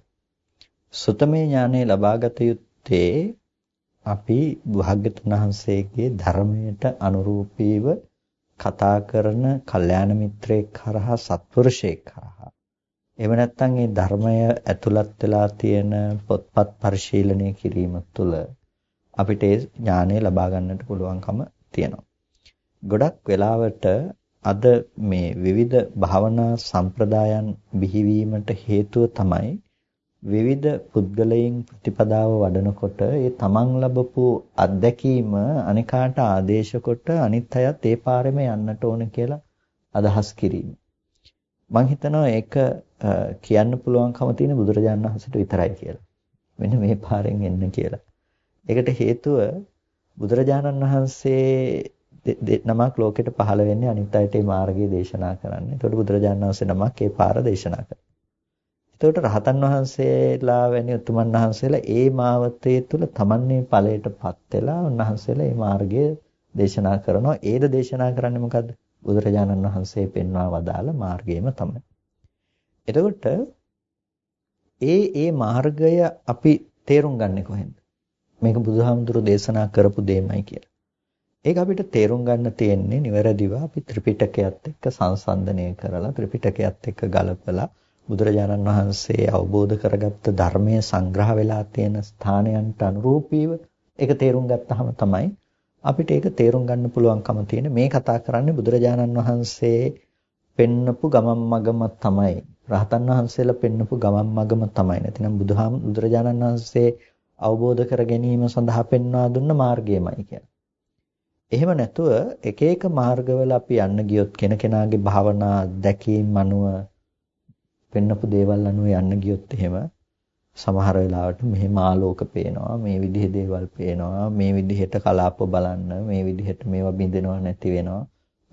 සුතමේ ඥානය ලබාගත යුත්තේ අපි භාග්‍යතුන් වහන්සේගේ ධර්මයට අනුරූපීව කතා කරන කල්යාණ මිත්‍රයෙක් කරහා සත්පුරුෂයෙක් කරහා එහෙම නැත්නම් මේ ධර්මය ඇතුළත් වෙලා තියෙන පොත්පත් පරිශීලනය කිරීම තුළ අපිට ඒ ඥානය ලබා ගන්නට පුළුවන්කම තියෙනවා. ගොඩක් වෙලාවට අද මේ විවිධ භාවනා සම්ප්‍රදායන් බිහිවීමට හේතුව තමයි විවිධ පුද්ගලයන් ප්‍රතිපදාව වඩනකොට ඒ තමන් ලැබපු අත්දැකීම අනිකාට ආදේශ කොට අනිත් අයත් ඒ පාරෙම යන්නට ඕන කියලා අදහස් කිරීම. මම හිතනවා ඒක කියන්න පුළුවන්කම තියෙන බුදුරජාණන් වහන්සේට විතරයි කියලා. මෙන්න මේ පාරෙන් එන්න කියලා. ඒකට හේතුව බුදුරජාණන් වහන්සේ නමක් ලෝකෙට පහළ වෙන්නේ අනිත් අයට මේ මාර්ගය දේශනා කරන්න. ඒකට බුදුරජාණන් වහන්සේ නමක් ඒ පාර දේශනා කරනවා. එතකොට රහතන් වහන්සේලා වැනි උතුමන් වහන්සේලා ඒ මාවතේ තුල තමන්නේ ඵලයටපත් වෙලා උන්වහන්සේලා මේ මාර්ගය දේශනා කරනවා. ඒද දේශනා කරන්නේ මොකද්ද? බුදුරජාණන් වහන්සේ පෙන්වා වදාළ මාර්ගයම තමයි. එතකොට ඒ ඒ මාර්ගය අපි තේරුම් ගන්නේ කොහෙන්ද? මේක බුදුහාමුදුරු දේශනා කරපු දෙයමයි කියලා. ඒක අපිට තේරුම් ගන්න තියෙන්නේ නිවැරදිව අපි ත්‍රිපිටකයත් එක්ක සංසන්දනය කරලා ත්‍රිපිටකයත් එක්ක ගලපලා බුදුරජාණන් වහන්සේ අවබෝධ කරගත්ත ධර්මයේ සංග්‍රහ වෙලා තියෙන ස්ථානයන්ට අනුරූපීව ඒක තේරුම් ගත්තාම තමයි අපිට ඒක තේරුම් ගන්න පුළුවන්කම තියෙන. මේ කතා කරන්නේ බුදුරජාණන් වහන්සේ පෙන්නපු ගමන් මගම තමයි. රහතන් වහන්සේලා පෙන්නපු ගමන් මගම තමයි. නැතිනම් බුදුහාම බුදුරජාණන් වහන්සේ අවබෝධ කර ගැනීම සඳහා පෙන්වා දුන්න මාර්ගයමයි කියන්නේ. එහෙම නැතුව එක එක මාර්ගවල අපි යන්න ගියොත් කෙනකෙනාගේ භාවනා දැකීම් අනුව පෙන්නපු දේවල් අනුව යන්න ගියොත් එහෙම සමහර වෙලාවට මෙහෙම ආලෝක පේනවා මේ විදිහේ දේවල් පේනවා මේ විදිහට කලාප බලන්න මේ විදිහට මේවා බින්දෙනවා නැති වෙනවා.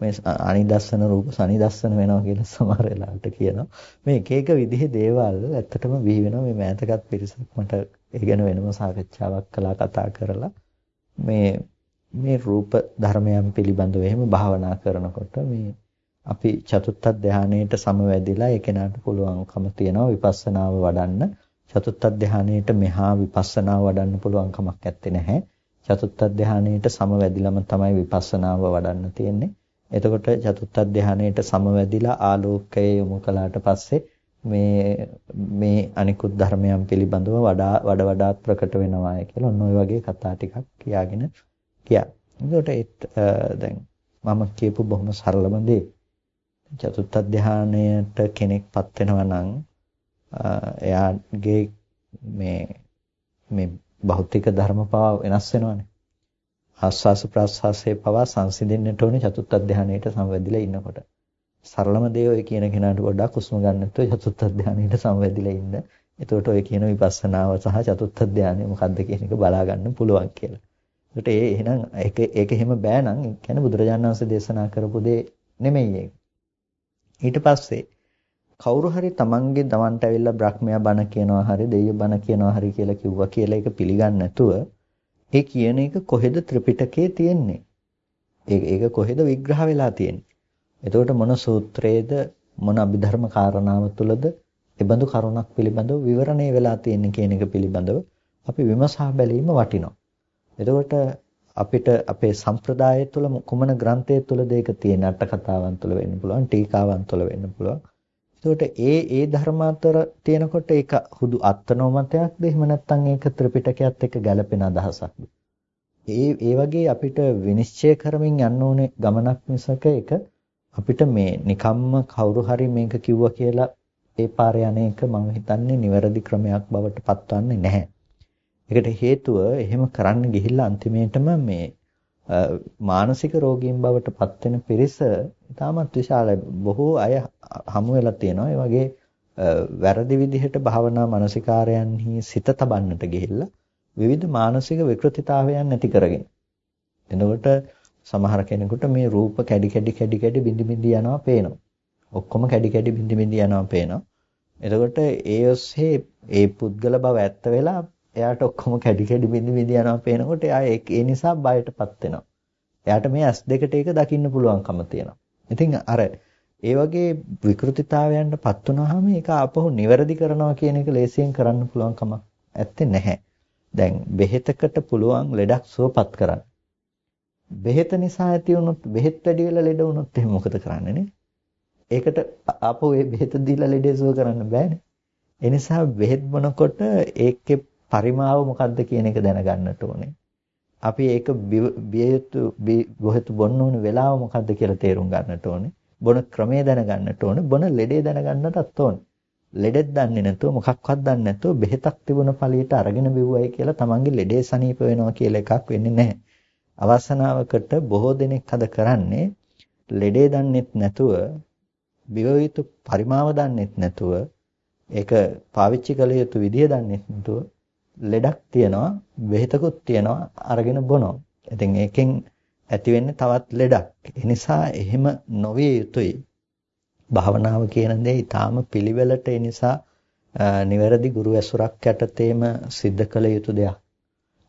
මේ අනිදස්සන රූප සනිදස්සන වෙනවා කියලා සමහර වෙලාවට කියනවා. මේ එක එක විදිහේ දේවල් ඇත්තටම බිහි වෙනවා. මේ මෑතකත් පිරිසක් මට ඒ ගැන වෙනම සාකච්ඡාවක් කළා කතා කරලා. මේ මේ රූප ධර්මයන් පිළිබඳව එහෙම භාවනා කරනකොට මේ අපි චතුත්ථ ධානයේට සමවැදිලා ඒ කෙනාට පුළුවන්කම තියෙනවා විපස්සනාව වඩන්න. චතුත්ථ ධානයේට මෙහා විපස්සනාව වඩන්න පුළුවන් කමක් නැත්තේ නැහැ. චතුත්ථ ධානයේට සමවැදිලම තමයි විපස්සනාව වඩන්න තියෙන්නේ. එතකොට චතුත්ථ ධානයේට සමවැදිලා ආලෝකය යොමු කළාට පස්සේ මේ මේ අනිකුත් ධර්මයන් පිළිබඳව වඩා වඩ වඩාත් ප්‍රකට වෙනවාය කියලා ඔන්න ඔය වගේ කතා ටිකක් කියාගෙන ගියා. ඒකට දැන් මම කියපු බොහොම සරලම දේ චතුත්ථ ධානයට කෙනෙක්පත් වෙනවා නම් එයාගේ මේ මේ භෞතික ධර්ම පවා වෙනස් වෙනවානේ. ආස්වාස ප්‍රාස්වාසයේ පවා සංසිඳෙන්නට ඕනේ චතුත්ථ ධානයට සමවැදිලා ඉන්නකොට. සරලම දේ ඔය කියන කෙනාට පොඩ්ඩක් හුස්ම ගන්න නැතුව චතුත්ථ ධානයට සමවැදිලා ඉන්න. එතකොට ඔය කියන විපස්සනාව සහ චතුත්ථ ධානය මොකක්ද කියන එක බලා ගන්න පුළුවන් කියලා. ඒකට ඒ එහෙනම් ඒක ඒක එහෙම බෑ නම් ඒ කියන්නේ බුදුරජාණන් වහන්සේ දේශනා කරපු දේ නෙමෙයි ඒක. ඊට පස්සේ කවුරු හරි තමන්ගේ දවන්ට ඇවිල්ලා බ්‍රහ්මයා බණ කියනවා හරි දෙවියෝ බණ කියනවා හරි කියලා කිව්වා කියලා ඒක පිළිගන්නේ නැතුව ඒ කියන එක කොහෙද ත්‍රිපිටකයේ තියෙන්නේ? ඒක ඒක කොහෙද විග්‍රහ වෙලා තියෙන්නේ? එතකොට මොන සූත්‍රයේද මොන අභිධර්ම කාරණාව තුළද එබඳු කරුණක් පිළිබඳව විවරණය වෙලා තියෙන්නේ කියන එක පිළිබඳව අපි විමසා බැලීම වටිනවා. එතකොට අපිට අපේ සම්ප්‍රදාය තුළ කුමන ග්‍රන්ථය තුළද ඒක තියෙන අට කතාවන් තුළ වෙන්න පුළුවන් ටීකාවන් තුළ වෙන්න පුළුවන්. එතකොට ඒ ඒ ධර්ම අතර තියෙනකොට ඒක හුදු අත්නෝමතයක්ද එහෙම නැත්නම් ඒක ත්‍රිපිටකයත් එක්ක ගැලපෙන අදහසක්ද? ඒ ඒ වගේ අපිට විනිශ්චය කරමින් යන්න ඕනේ ගමනක් මිසක ඒක අපිට මේ නිකම්ම කවුරු හරි මේක කිව්වා කියලා ඒ පාරේ යන එක මම හිතන්නේ නිවැරදි ක්‍රමයක් බවට පත්වන්නේ නැහැ. ඒකට හේතුව එහෙම කරන්න ගිහිල්ලා අන්තිමේටම මේ මානසික රෝගීන් බවට පත් වෙන පිරිස ඉතාමත් විශාලයි. බොහෝ අය හමු වෙලා තියෙනවා. ඒ වගේ වැරදි විදිහට භාවනා මානසිකාරයන්හි සිත තබන්නට ගිහිල්ලා විවිධ මානසික විකෘතිතාවයන් ඇති කරගෙන. එතකොට සමහර කෙනෙකුට මේ රූප කැඩි කැඩි කැඩි කැඩි බිඳි බිඳි යනවා පේනවා. ඔක්කොම කැඩි කැඩි බිඳි බිඳි යනවා පේනවා. එතකොට ඒ ඔස්සේ ඒ පුද්ගල බව ඇත්ත වෙලා එයාට ඔක්කොම කැඩි කැඩි බිඳි බිඳි යනවා පේනකොට එයා ඒ නිසා බයටපත් වෙනවා. එයාට මේ ඇස් දෙකට ඒක දකින්න පුළුවන්කම තියෙනවා. ඉතින් අර ඒ වගේ විකෘතිතාවයන්ටපත් වුනහම ඒක ආපහු නිවැරදි කරනවා කියන එක ලේසියෙන් කරන්න පුළුවන් කමක් ඇත්තේ නැහැ. දැන් බෙහෙතකට පුළුවන් ලෙඩක් සුවපත් කරන්න. බෙහෙත නිසා ඇති වුණොත් බෙහෙත් වැඩි වෙලා ලෙඩ වුණොත් එහෙනම් මොකද කරන්නේ නේ? ඒකට ආපහු ඒ බෙහෙත දීලා ලෙඩේ සුව කරන්න බෑනේ. ඒ නිසා බෙහෙත් බොනකොට ඒකේ පරිමාව මොකක්ද කියන එක දැනගන්නට ඕනේ. අපි ඒක බිය යුතු බොහොත් බොන්න ඕන වෙලාව මොකක්ද කියලා තේරුම් ගන්නට ඕනේ. බොන ක්‍රමය දැනගන්නට ඕනේ. බොන ලෙඩේ දැනගන්නටත් ඕනේ. ලෙඩෙත් දන්නේ නැතුව මොකක්වත් දන්නේ නැතුව බෙහෙතක් තිබුණ පළියට අරගෙන බිව්වයි කියලා තමන්ගේ ලෙඩේ සනීප වෙනවා කියලා එකක් වෙන්නේ නැහැ. අවසනාවකට බොහෝ දෙනෙක් අද කරන්නේ ලෙඩේ දන්නෙත් නැතුව බිව යුතු පරිමාව දන්නෙත් නැතුව ඒක පාවිච්චි කළ යුතු විදිය දන්නෙත් නැතුව ලෙඩක් තියෙනවා බෙහෙතකුත් තියෙනවා අරගෙන බොනවා. ඉතින් ඒකෙන් ඇති වෙන්නේ තවත් ලෙඩක්. ඒ නිසා එහෙම නොවිය යුතුයි. භාවනාව කියන දේ ඊටාම පිළිවෙලට ඒ නිසා නිවැරදි ගුරු ඇසුරක් යටතේම සිද්ධ කළ යුතු දෙයක්.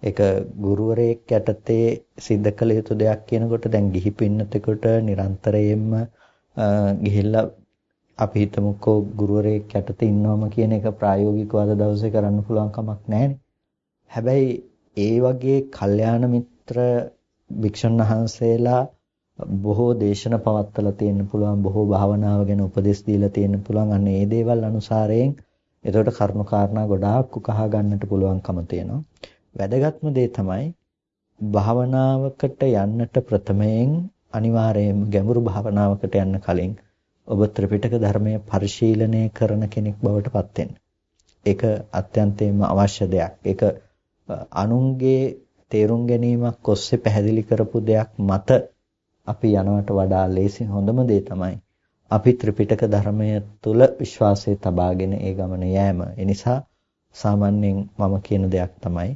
ඒක ගුරුවරයෙක් යටතේ සිද්ධ කළ යුතු දෙයක් කියනකොට දැන් ගිහි පින්නතෙකුට නිරන්තරයෙන්ම ගිහිල්ලා අපි හිතමුකෝ ගුරුවරයෙක් යටතේ ඉන්නවම කියන එක ප්‍රායෝගිකව අද දවසේ කරන්න පුළුවන් කමක් නැහැ. හැබැයි ඒ වගේ කල්යාණ මිත්‍ර භික්ෂුන් වහන්සේලා බොහෝ දේශන පවත්වලා තියෙන්න පුළුවන් බොහෝ භාවනාව ගැන උපදෙස් දීලා තියෙන්න පුළුවන් අන්න ඒ දේවල් අනුසාරයෙන් එතකොට කරුණු කාරණා ගොඩාක් උකහා ගන්නට පුළුවන්කම තියෙනවා. වැදගත්ම දේ තමයි භාවනාවකට යන්නට ප්‍රථමයෙන් අනිවාර්යයෙන්ම ගැඹුරු භාවනාවකට යන්න කලින් ඔබ ත්‍රිපිටක ධර්මය පරිශීලනය කරන කෙනෙක් බවට පත් ඒක අත්‍යන්තයෙන්ම අවශ්‍ය දෙයක්. ඒක අනුන්ගේ තේරුම් ගැනීමක් ඔස්සේ පැහැදිලි කරපු දෙයක් මත අපි යනවට වඩා ලේසි හොඳම දේ තමයි අපි ත්‍රිපිටක ධර්මය තුල විශ්වාසය තබාගෙන ඒ ගමන යෑම. ඒ නිසා සාමාන්‍යයෙන් මම කියන දෙයක් තමයි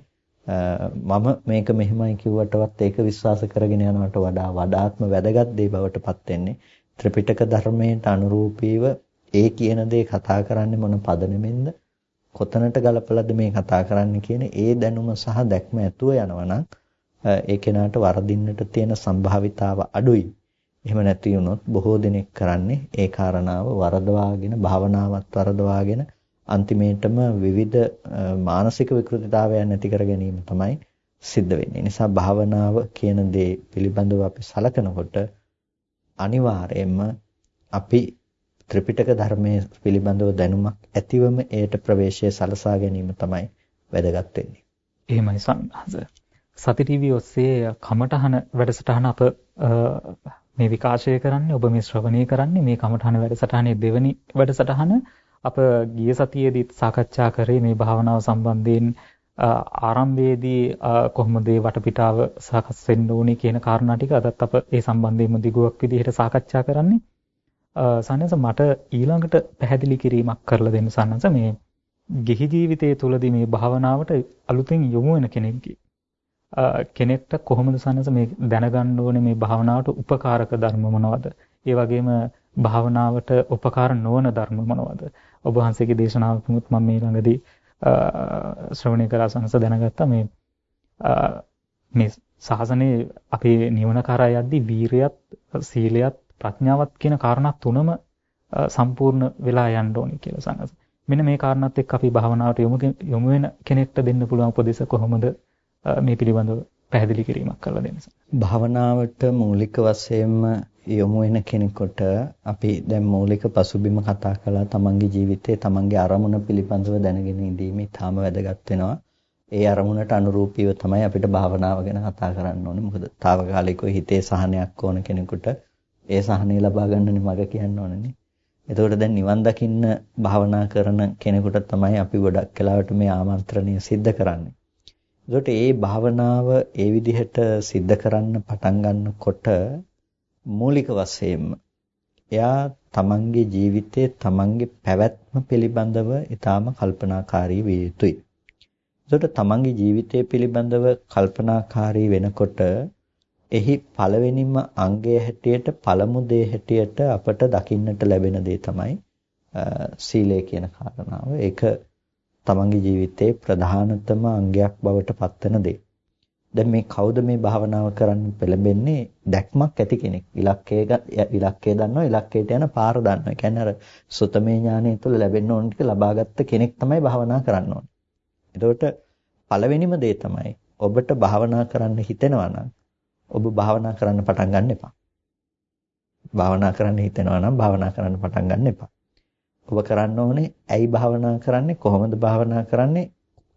මම මේක මෙහෙමයි කිව්වටවත් ඒක විශ්වාස කරගෙන යනවට වඩා වඩාත්ම වැදගත් දේ බවට පත් වෙන්නේ ත්‍රිපිටක ධර්මයට අනුරූපීව ඒ කියන දේ කතා කරන්නේ මොන පදනමෙන්ද කොතනට ගලපලාද මේ කතා කරන්න කියන ඒ දැනුම සහ දැක්ම ඇතුව යනවනම් ඒ කෙනාට වරදින්නට තියෙන සම්භාවිතාව අඩුයි. එහෙම නැති වුණොත් බොහෝ දෙනෙක් කරන්නේ ඒ කාරණාව වරදවාගෙන භාවනාවත් වරදවාගෙන අන්තිමේටම විවිධ මානසික විකෘතිතාවයන් ඇති කර ගැනීම තමයි සිද්ධ වෙන්නේ. නිසා භාවනාව කියන දේ පිළිබඳව අපි සලකනකොට අනිවාර්යයෙන්ම අපි ත්‍රිපිටක ධර්මයේ පිළිබඳව දැනුමක් ඇතිවම ඒට ප්‍රවේශය සලසා ගැනීම තමයි වැදගත් වෙන්නේ. එහෙමයි සම්හස. සති ටීවී ඔස්සේ කමඨහන වැඩසටහන අප මේ විකාශය කරන්නේ ඔබ මේ ශ්‍රවණය කරන්නේ මේ කමඨහන වැඩසටහනේ දෙවැනි වැඩසටහන අප ගිය සතියේදීත් සාකච්ඡා කරේ මේ භාවනාව සම්බන්ධයෙන් ආරම්භයේදී කොහොමද ඒ වටපිටාව සකස් වෙන්න ඕනේ කියන කාරණා ටික අදත් අප ඒ සම්බන්ධයෙන්ම දිගුවක් විදිහට සාකච්ඡා කරන්නේ. සන්නස මට ඊළඟට පැහැදිලි කිරීමක් කරලා දෙන්න සන්නස මේ ගිහි ජීවිතයේ තුලදී මේ භාවනාවට අලුතෙන් යොමු වෙන කෙනෙක්ගේ කෙනෙක්ට කොහොමද සනස මේ දැනගන්න ඕනේ මේ භාවනාවට උපකාරක ධර්ම මොනවද? ඒ වගේම භාවනාවට උපකාර නොවන ධර්ම මොනවද? ඔබ වහන්සේගේ දේශනාවකුත් මම මේ ළඟදී ශ්‍රවණය කරලා සනස දැනගත්තා මේ මේ සාසනයේ අපේ නිවන කරා යද්දී වීරියත් සීලයත් ප්‍රඥාවත් කියන කාරණා තුනම සම්පූර්ණ වෙලා යන්න ඕනේ කියලා සනස. මෙන්න මේ කාරණාත් එක්ක අපි භාවනාවට යොමු යොමු වෙන කෙනෙක්ට දෙන්න පුළුවන් උපදේශ කොහොමද මේ පිළිබඳව පැහැදිලි කිරීමක් කරලා දෙන්න. භාවනාවට මූලික වශයෙන්ම යොමු වෙන කෙනෙකුට අපි දැන් මූලික පසුබිම කතා කළා තමන්ගේ ජීවිතයේ තමන්ගේ අරමුණ පිළිබඳව දැනගෙන ඉඳීම ඉතාම වැදගත් වෙනවා. ඒ අරමුණට අනුරූපීව තමයි අපිට භාවනාව ගැන කතා කරන්න ඕනේ. මොකද తాවකාලිකව හිතේ සහනයක් ඕන කෙනෙකුට ඒ සහනය ලබා ගන්නනේ මග කියන්න ඕනනේ. එතකොට දැන් නිවන් දකින්න භාවනා කරන කෙනෙකුට තමයි අපි ගොඩක් කලාවට මේ ආමන්ත්‍රණය සිද්ධ කරන්නේ. එතකොට මේ භාවනාව ඒ විදිහට සිද්ධ කරන්න පටන් ගන්නකොට මූලික වශයෙන්ම එයා තමන්ගේ ජීවිතයේ තමන්ගේ පැවැත්ම පිළිබඳව ඊටාම කල්පනාකාරී විය යුතුයි. එතකොට තමන්ගේ ජීවිතය පිළිබඳව කල්පනාකාරී වෙනකොට එහි පළවෙනිම අංගය හැටියට පළමු දේ හැටියට අපට දකින්නට ලැබෙන දේ තමයි සීලය කියන කාරණාව. ඒක තමන්ගේ ජීවිතයේ ප්‍රධානතම අංගයක් බවට පත්වන දේ. දැන් මේ කවුද මේ භාවනාව කරන්න පෙළඹෙන්නේ දැක්මක් ඇති කෙනෙක්. ඉලක්කය ඉලක්කය දන්නවා ඉලක්කයට යන පාර දන්නවා. ඒ කියන්නේ අර සුතමේ ඥානය තුළ ලැබෙන්න ඕන ටික ලබාගත්ත කෙනෙක් තමයි භාවනා කරන්න ඕනේ. එතකොට පළවෙනිම දේ තමයි ඔබට භාවනා කරන්න හිතෙනවා නම් ඔබ භාවනා කරන්න පටන් ගන්න එපා. භාවනා කරන්න හිතෙනවා නම් භාවනා කරන්න පටන් ගන්න එපා. ඔබ කරන්න ඕනේ ඇයි භාවනා කරන්නේ කොහොමද භාවනා කරන්නේ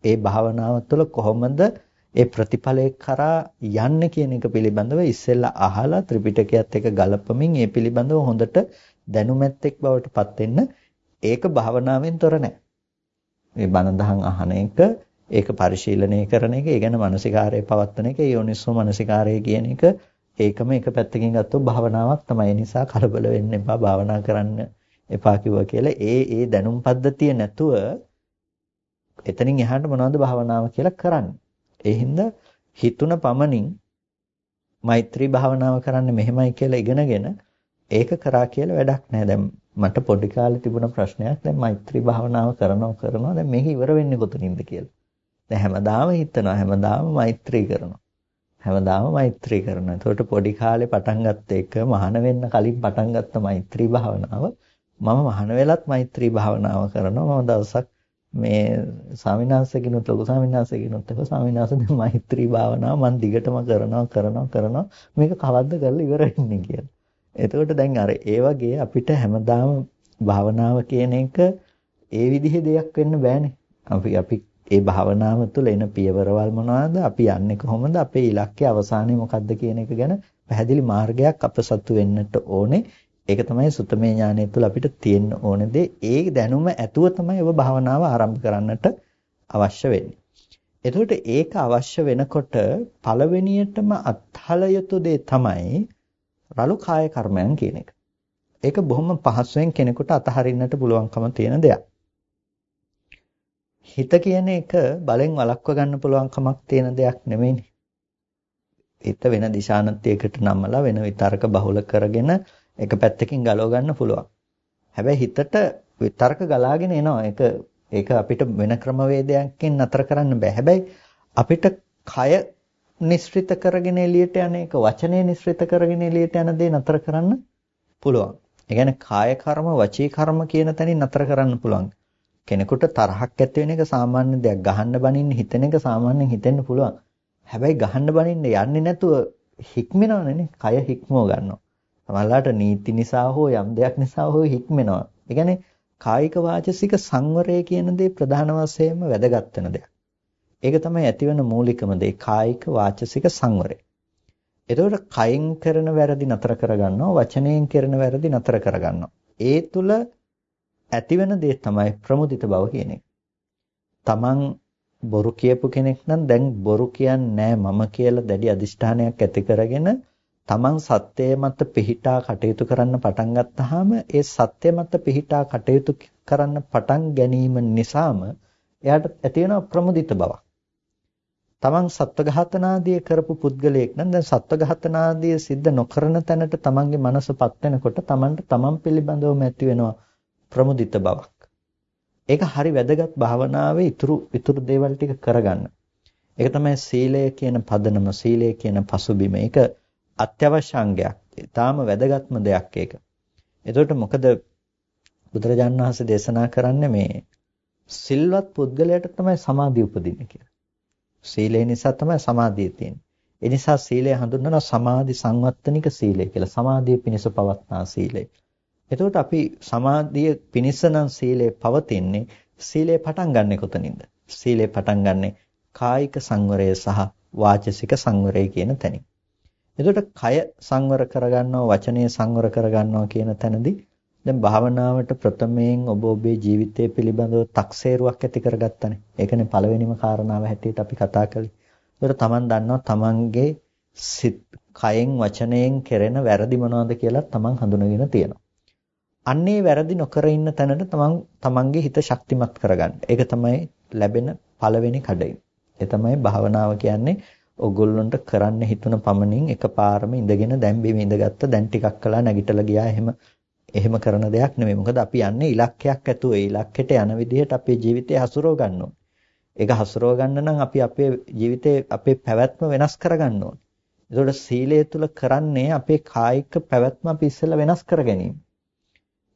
ඒ භාවනාව තුළ කොහොමද ඒ ප්‍රතිඵලයේ කරා යන්නේ කියන එක පිළිබඳව ඉස්සෙල්ලා අහලා ත්‍රිපිටකයත් එක්ක ගලපමින් ඒ පිළිබඳව හොඳට දැනුමැත්තෙක් බවට පත් වෙන්න ඒක භාවනාවෙන් තොර නැහැ. මේ බණ දහම් අහන එක ඒක පරිශීලනය කරන එක, ඒ ගැන මානසිකාරය පවත්වන එක, යෝනිස්සෝ මානසිකාරය කියන එක ඒකම එක පැත්තකින් ගත්තොත් භාවනාවක් තමයි. ඒ නිසා කලබල වෙන්න එපා, භාවනා කරන්න එපා කිව්වා කියලා ඒ ඒ දැනුම් පද්ධතිය නැතුව එතනින් එහාට මොනවද භාවනාව කියලා කරන්නේ. ඒ හින්දා හිතුන පමණින් මෛත්‍රී භාවනාව කරන්න මෙහෙමයි කියලා ඉගෙනගෙන ඒක කරා කියලා වැඩක් නැහැ. දැන් මට පොඩි කාලේ තිබුණ ප්‍රශ්නයක් දැන් මෛත්‍රී භාවනාව කරනවා කරනවා දැන් මේක ඉවර වෙන්නේ කොතනින්ද කියලා. දැන් හැමදාම හිතනවා හැමදාම මෛත්‍රී කරනවා. හැමදාම මෛත්‍රී කරනවා. එතකොට පොඩි කාලේ පටන් ගත්ත එක මහාන වෙන්න කලින් පටන් ගත්ත මෛත්‍රී භාවනාව මම මහාන වෙලත් මෛත්‍රී භාවනාව කරනවා. මම දවසක් මේ ස්වාමිනාංශකිනුත් ලොකු ස්වාමිනාංශකිනුත් එක ස්වාමිනාංශ දැන් මෛත්‍රී භාවනාව මම දිගටම කරනවා කරනවා කරනවා මේක කවද්ද කරලා ඉවර වෙන්නේ කියලා. එතකොට දැන් අර ඒ වගේ අපිට හැමදාම භාවනාව කියන එක ඒ විදිහේ දෙයක් වෙන්න බෑනේ. අපි අපි ඒ භාවනාව තුළ එන පියවරවල් මොනවාද? අපි යන්නේ කොහොමද? අපේ ඉලක්කය අවසානයේ මොකක්ද කියන එක ගැන පැහැදිලි මාර්ගයක් අප සතු වෙන්නට ඕනේ. ඒක තමයි සුතමේ ඥානය තුළ අපිට තියෙන්න ඕනේ දේ. ඒ දැනුම ඇතුව තමයි ඔබ භාවනාව ආරම්භ කරන්නට අවශ්‍ය වෙන්නේ. එතකොට ඒක අවශ්‍ය වෙනකොට පළවෙනියටම අත්හල යුතු දේ තමයි රළු කාය කර්මයන් කියන එක. ඒක බොහොම පහසුවෙන් කෙනෙකුට අතහරින්නට පුළුවන්කම තියෙන දෙයක්. හිත කියන එක බලෙන් වළක්ව ගන්න පුළුවන් කමක් තියෙන දෙයක් නෙමෙයිනේ. හිත වෙන දිශානත්යකට නම්මලා වෙන විතර්ක බහුල කරගෙන එක පැත්තකින් ගලව ගන්න පුළුවන්. හැබැයි හිතට විතර්ක ගලාගෙන එනවා. ඒක ඒක අපිට වෙන ක්‍රමවේදයකින් නතර කරන්න බෑ. හැබැයි අපිට කය නිස්ෘත කරගෙන එළියට යන එක වචනේ නිස්ෘත කරගෙන එළියට යන දේ නතර කරන්න පුළුවන්. ඒ කියන්නේ කාය කර්ම, වචී කර්ම කියන තැනින් නතර කරන්න පුළුවන්. කෙනෙකුට තරහක් ඇති වෙන එක සාමාන්‍ය දෙයක්. ගහන්න බනින්න හිතෙන එක සාමාන්‍යයෙන් හිතෙන්න පුළුවන්. හැබැයි ගහන්න බනින්න යන්නේ නැතුව හික්මෙනවනේ කය හික්මව ගන්නවා. සමහරලාට නීති නිසා හෝ යම් දෙයක් නිසා හෝ හික්මෙනවා. ඒ කියන්නේ කායික වාචසික සංවරය කියන දේ ප්‍රධාන වශයෙන්ම වැදගත් වෙන දෙයක්. ඒක තමයි ඇතිවන මූලිකම දේ කායික වාචසික සංවරය. එතකොට කයින් කරන වැරදි නතර කරගන්නවා වචනයෙන් කරන වැරදි නතර කරගන්නවා. ඒ තුල ඇතිවෙන දේ තමයි ප්‍රමුදිත බව කියන එක. තමන් බොරු කියපු කෙනෙක් නම් දැන් බොරු කියන්නේ මම කියලා දැඩි අදිෂ්ඨානයක් ඇති කරගෙන තමන් සත්‍යය මත පිහිටා කටයුතු කරන්න පටන් ගත්තාම ඒ සත්‍ය මත පිහිටා කටයුතු කරන්න පටන් ගැනීම නිසාම එයාට ඇති වෙන ප්‍රමුදිත බවක්. තමන් සත්ව ඝාතනාදිය කරපු පුද්ගලයෙක් නම් දැන් සත්ව ඝාතනාදිය සිද්ධ නොකරන තැනට තමන්ගේ මනසපත් වෙනකොට තමන්ට තමන් පිළිබඳවම ඇති වෙනවා ප්‍රමුදිත බවක්. ඒක හරි වැදගත් භාවනාවේ ඉතුරු ඉතුරු දේවල් ටික කරගන්න. ඒක තමයි සීලය කියන පදනම සීලය කියන පසුබිම. ඒක අත්‍යවශ්‍ය අංගයක්. ඊටාම වැදගත්ම දෙයක් ඒක. එතකොට මොකද බුදුරජාණන් වහන්සේ දේශනා කරන්නේ මේ සිල්වත් පුද්ගලයාට තමයි සමාධිය උපදින්නේ කියලා. සීලය නිසා තමයි සමාධිය තියෙන්නේ. ඒ නිසා සීලය හඳුන්වනවා සමාධි සංවත්තනික සීලය කියලා. සමාධිය පිණිස පවත්නා සීලය. එතකොට අපි සමාධිය පිණිස නම් සීලය පවතින්නේ සීලය පටන් ගන්නෙ කොතනින්ද? සීලය පටන් ගන්නෙ කායික සංවරය සහ වාචසික සංවරය කියන තැනින්. එතකොට කය සංවර කරගන්නවා වචනය සංවර කරගන්නවා කියන තැනදී දැන් භාවනාවට ප්‍රථමයෙන් ඔබ ඔබේ ජීවිතය පිළිබඳව තක්සේරුවක් ඇති කරගත්තනේ. ඒකනේ පළවෙනිම කාරණාව හැටියට අපි කතා කළේ. ඒකට තමන් දන්නවා තමන්ගේ සිත් කයෙන් වචනයෙන් කෙරෙන වැරදි මොනවද කියලා තමන් හඳුනගෙන තියෙනවා. අන්නේ වැරදි නොකර ඉන්න තැනට තමන් තමන්ගේ හිත ශක්තිමත් කරගන්න. ඒක තමයි ලැබෙන පළවෙනි කඩයිම. ඒ තමයි භාවනාව කියන්නේ ඔගොල්ලන්ට කරන්න හිතුන පමණින් එකපාරම ඉඳගෙන දැන් බිම ඉඳගත්ත දැන් ටිකක් කළා නැගිටලා ගියා එහෙම එහෙම කරන දෙයක් නෙමෙයි. මොකද අපි යන්නේ ඉලක්කයක් ඇතුව ඒ ඉලක්කයට යන විදිහට අපේ ජීවිතය හසුරව ගන්න ඕනේ. ඒක හසුරව ගන්න නම් අපි අපේ ජීවිතේ අපේ පැවැත්ම වෙනස් කරගන්න ඕනේ. ඒතකොට සීලය තුල කරන්නේ අපේ කායික පැවැත්ම අපි ඉස්සෙල්ලා වෙනස් කර ගැනීම.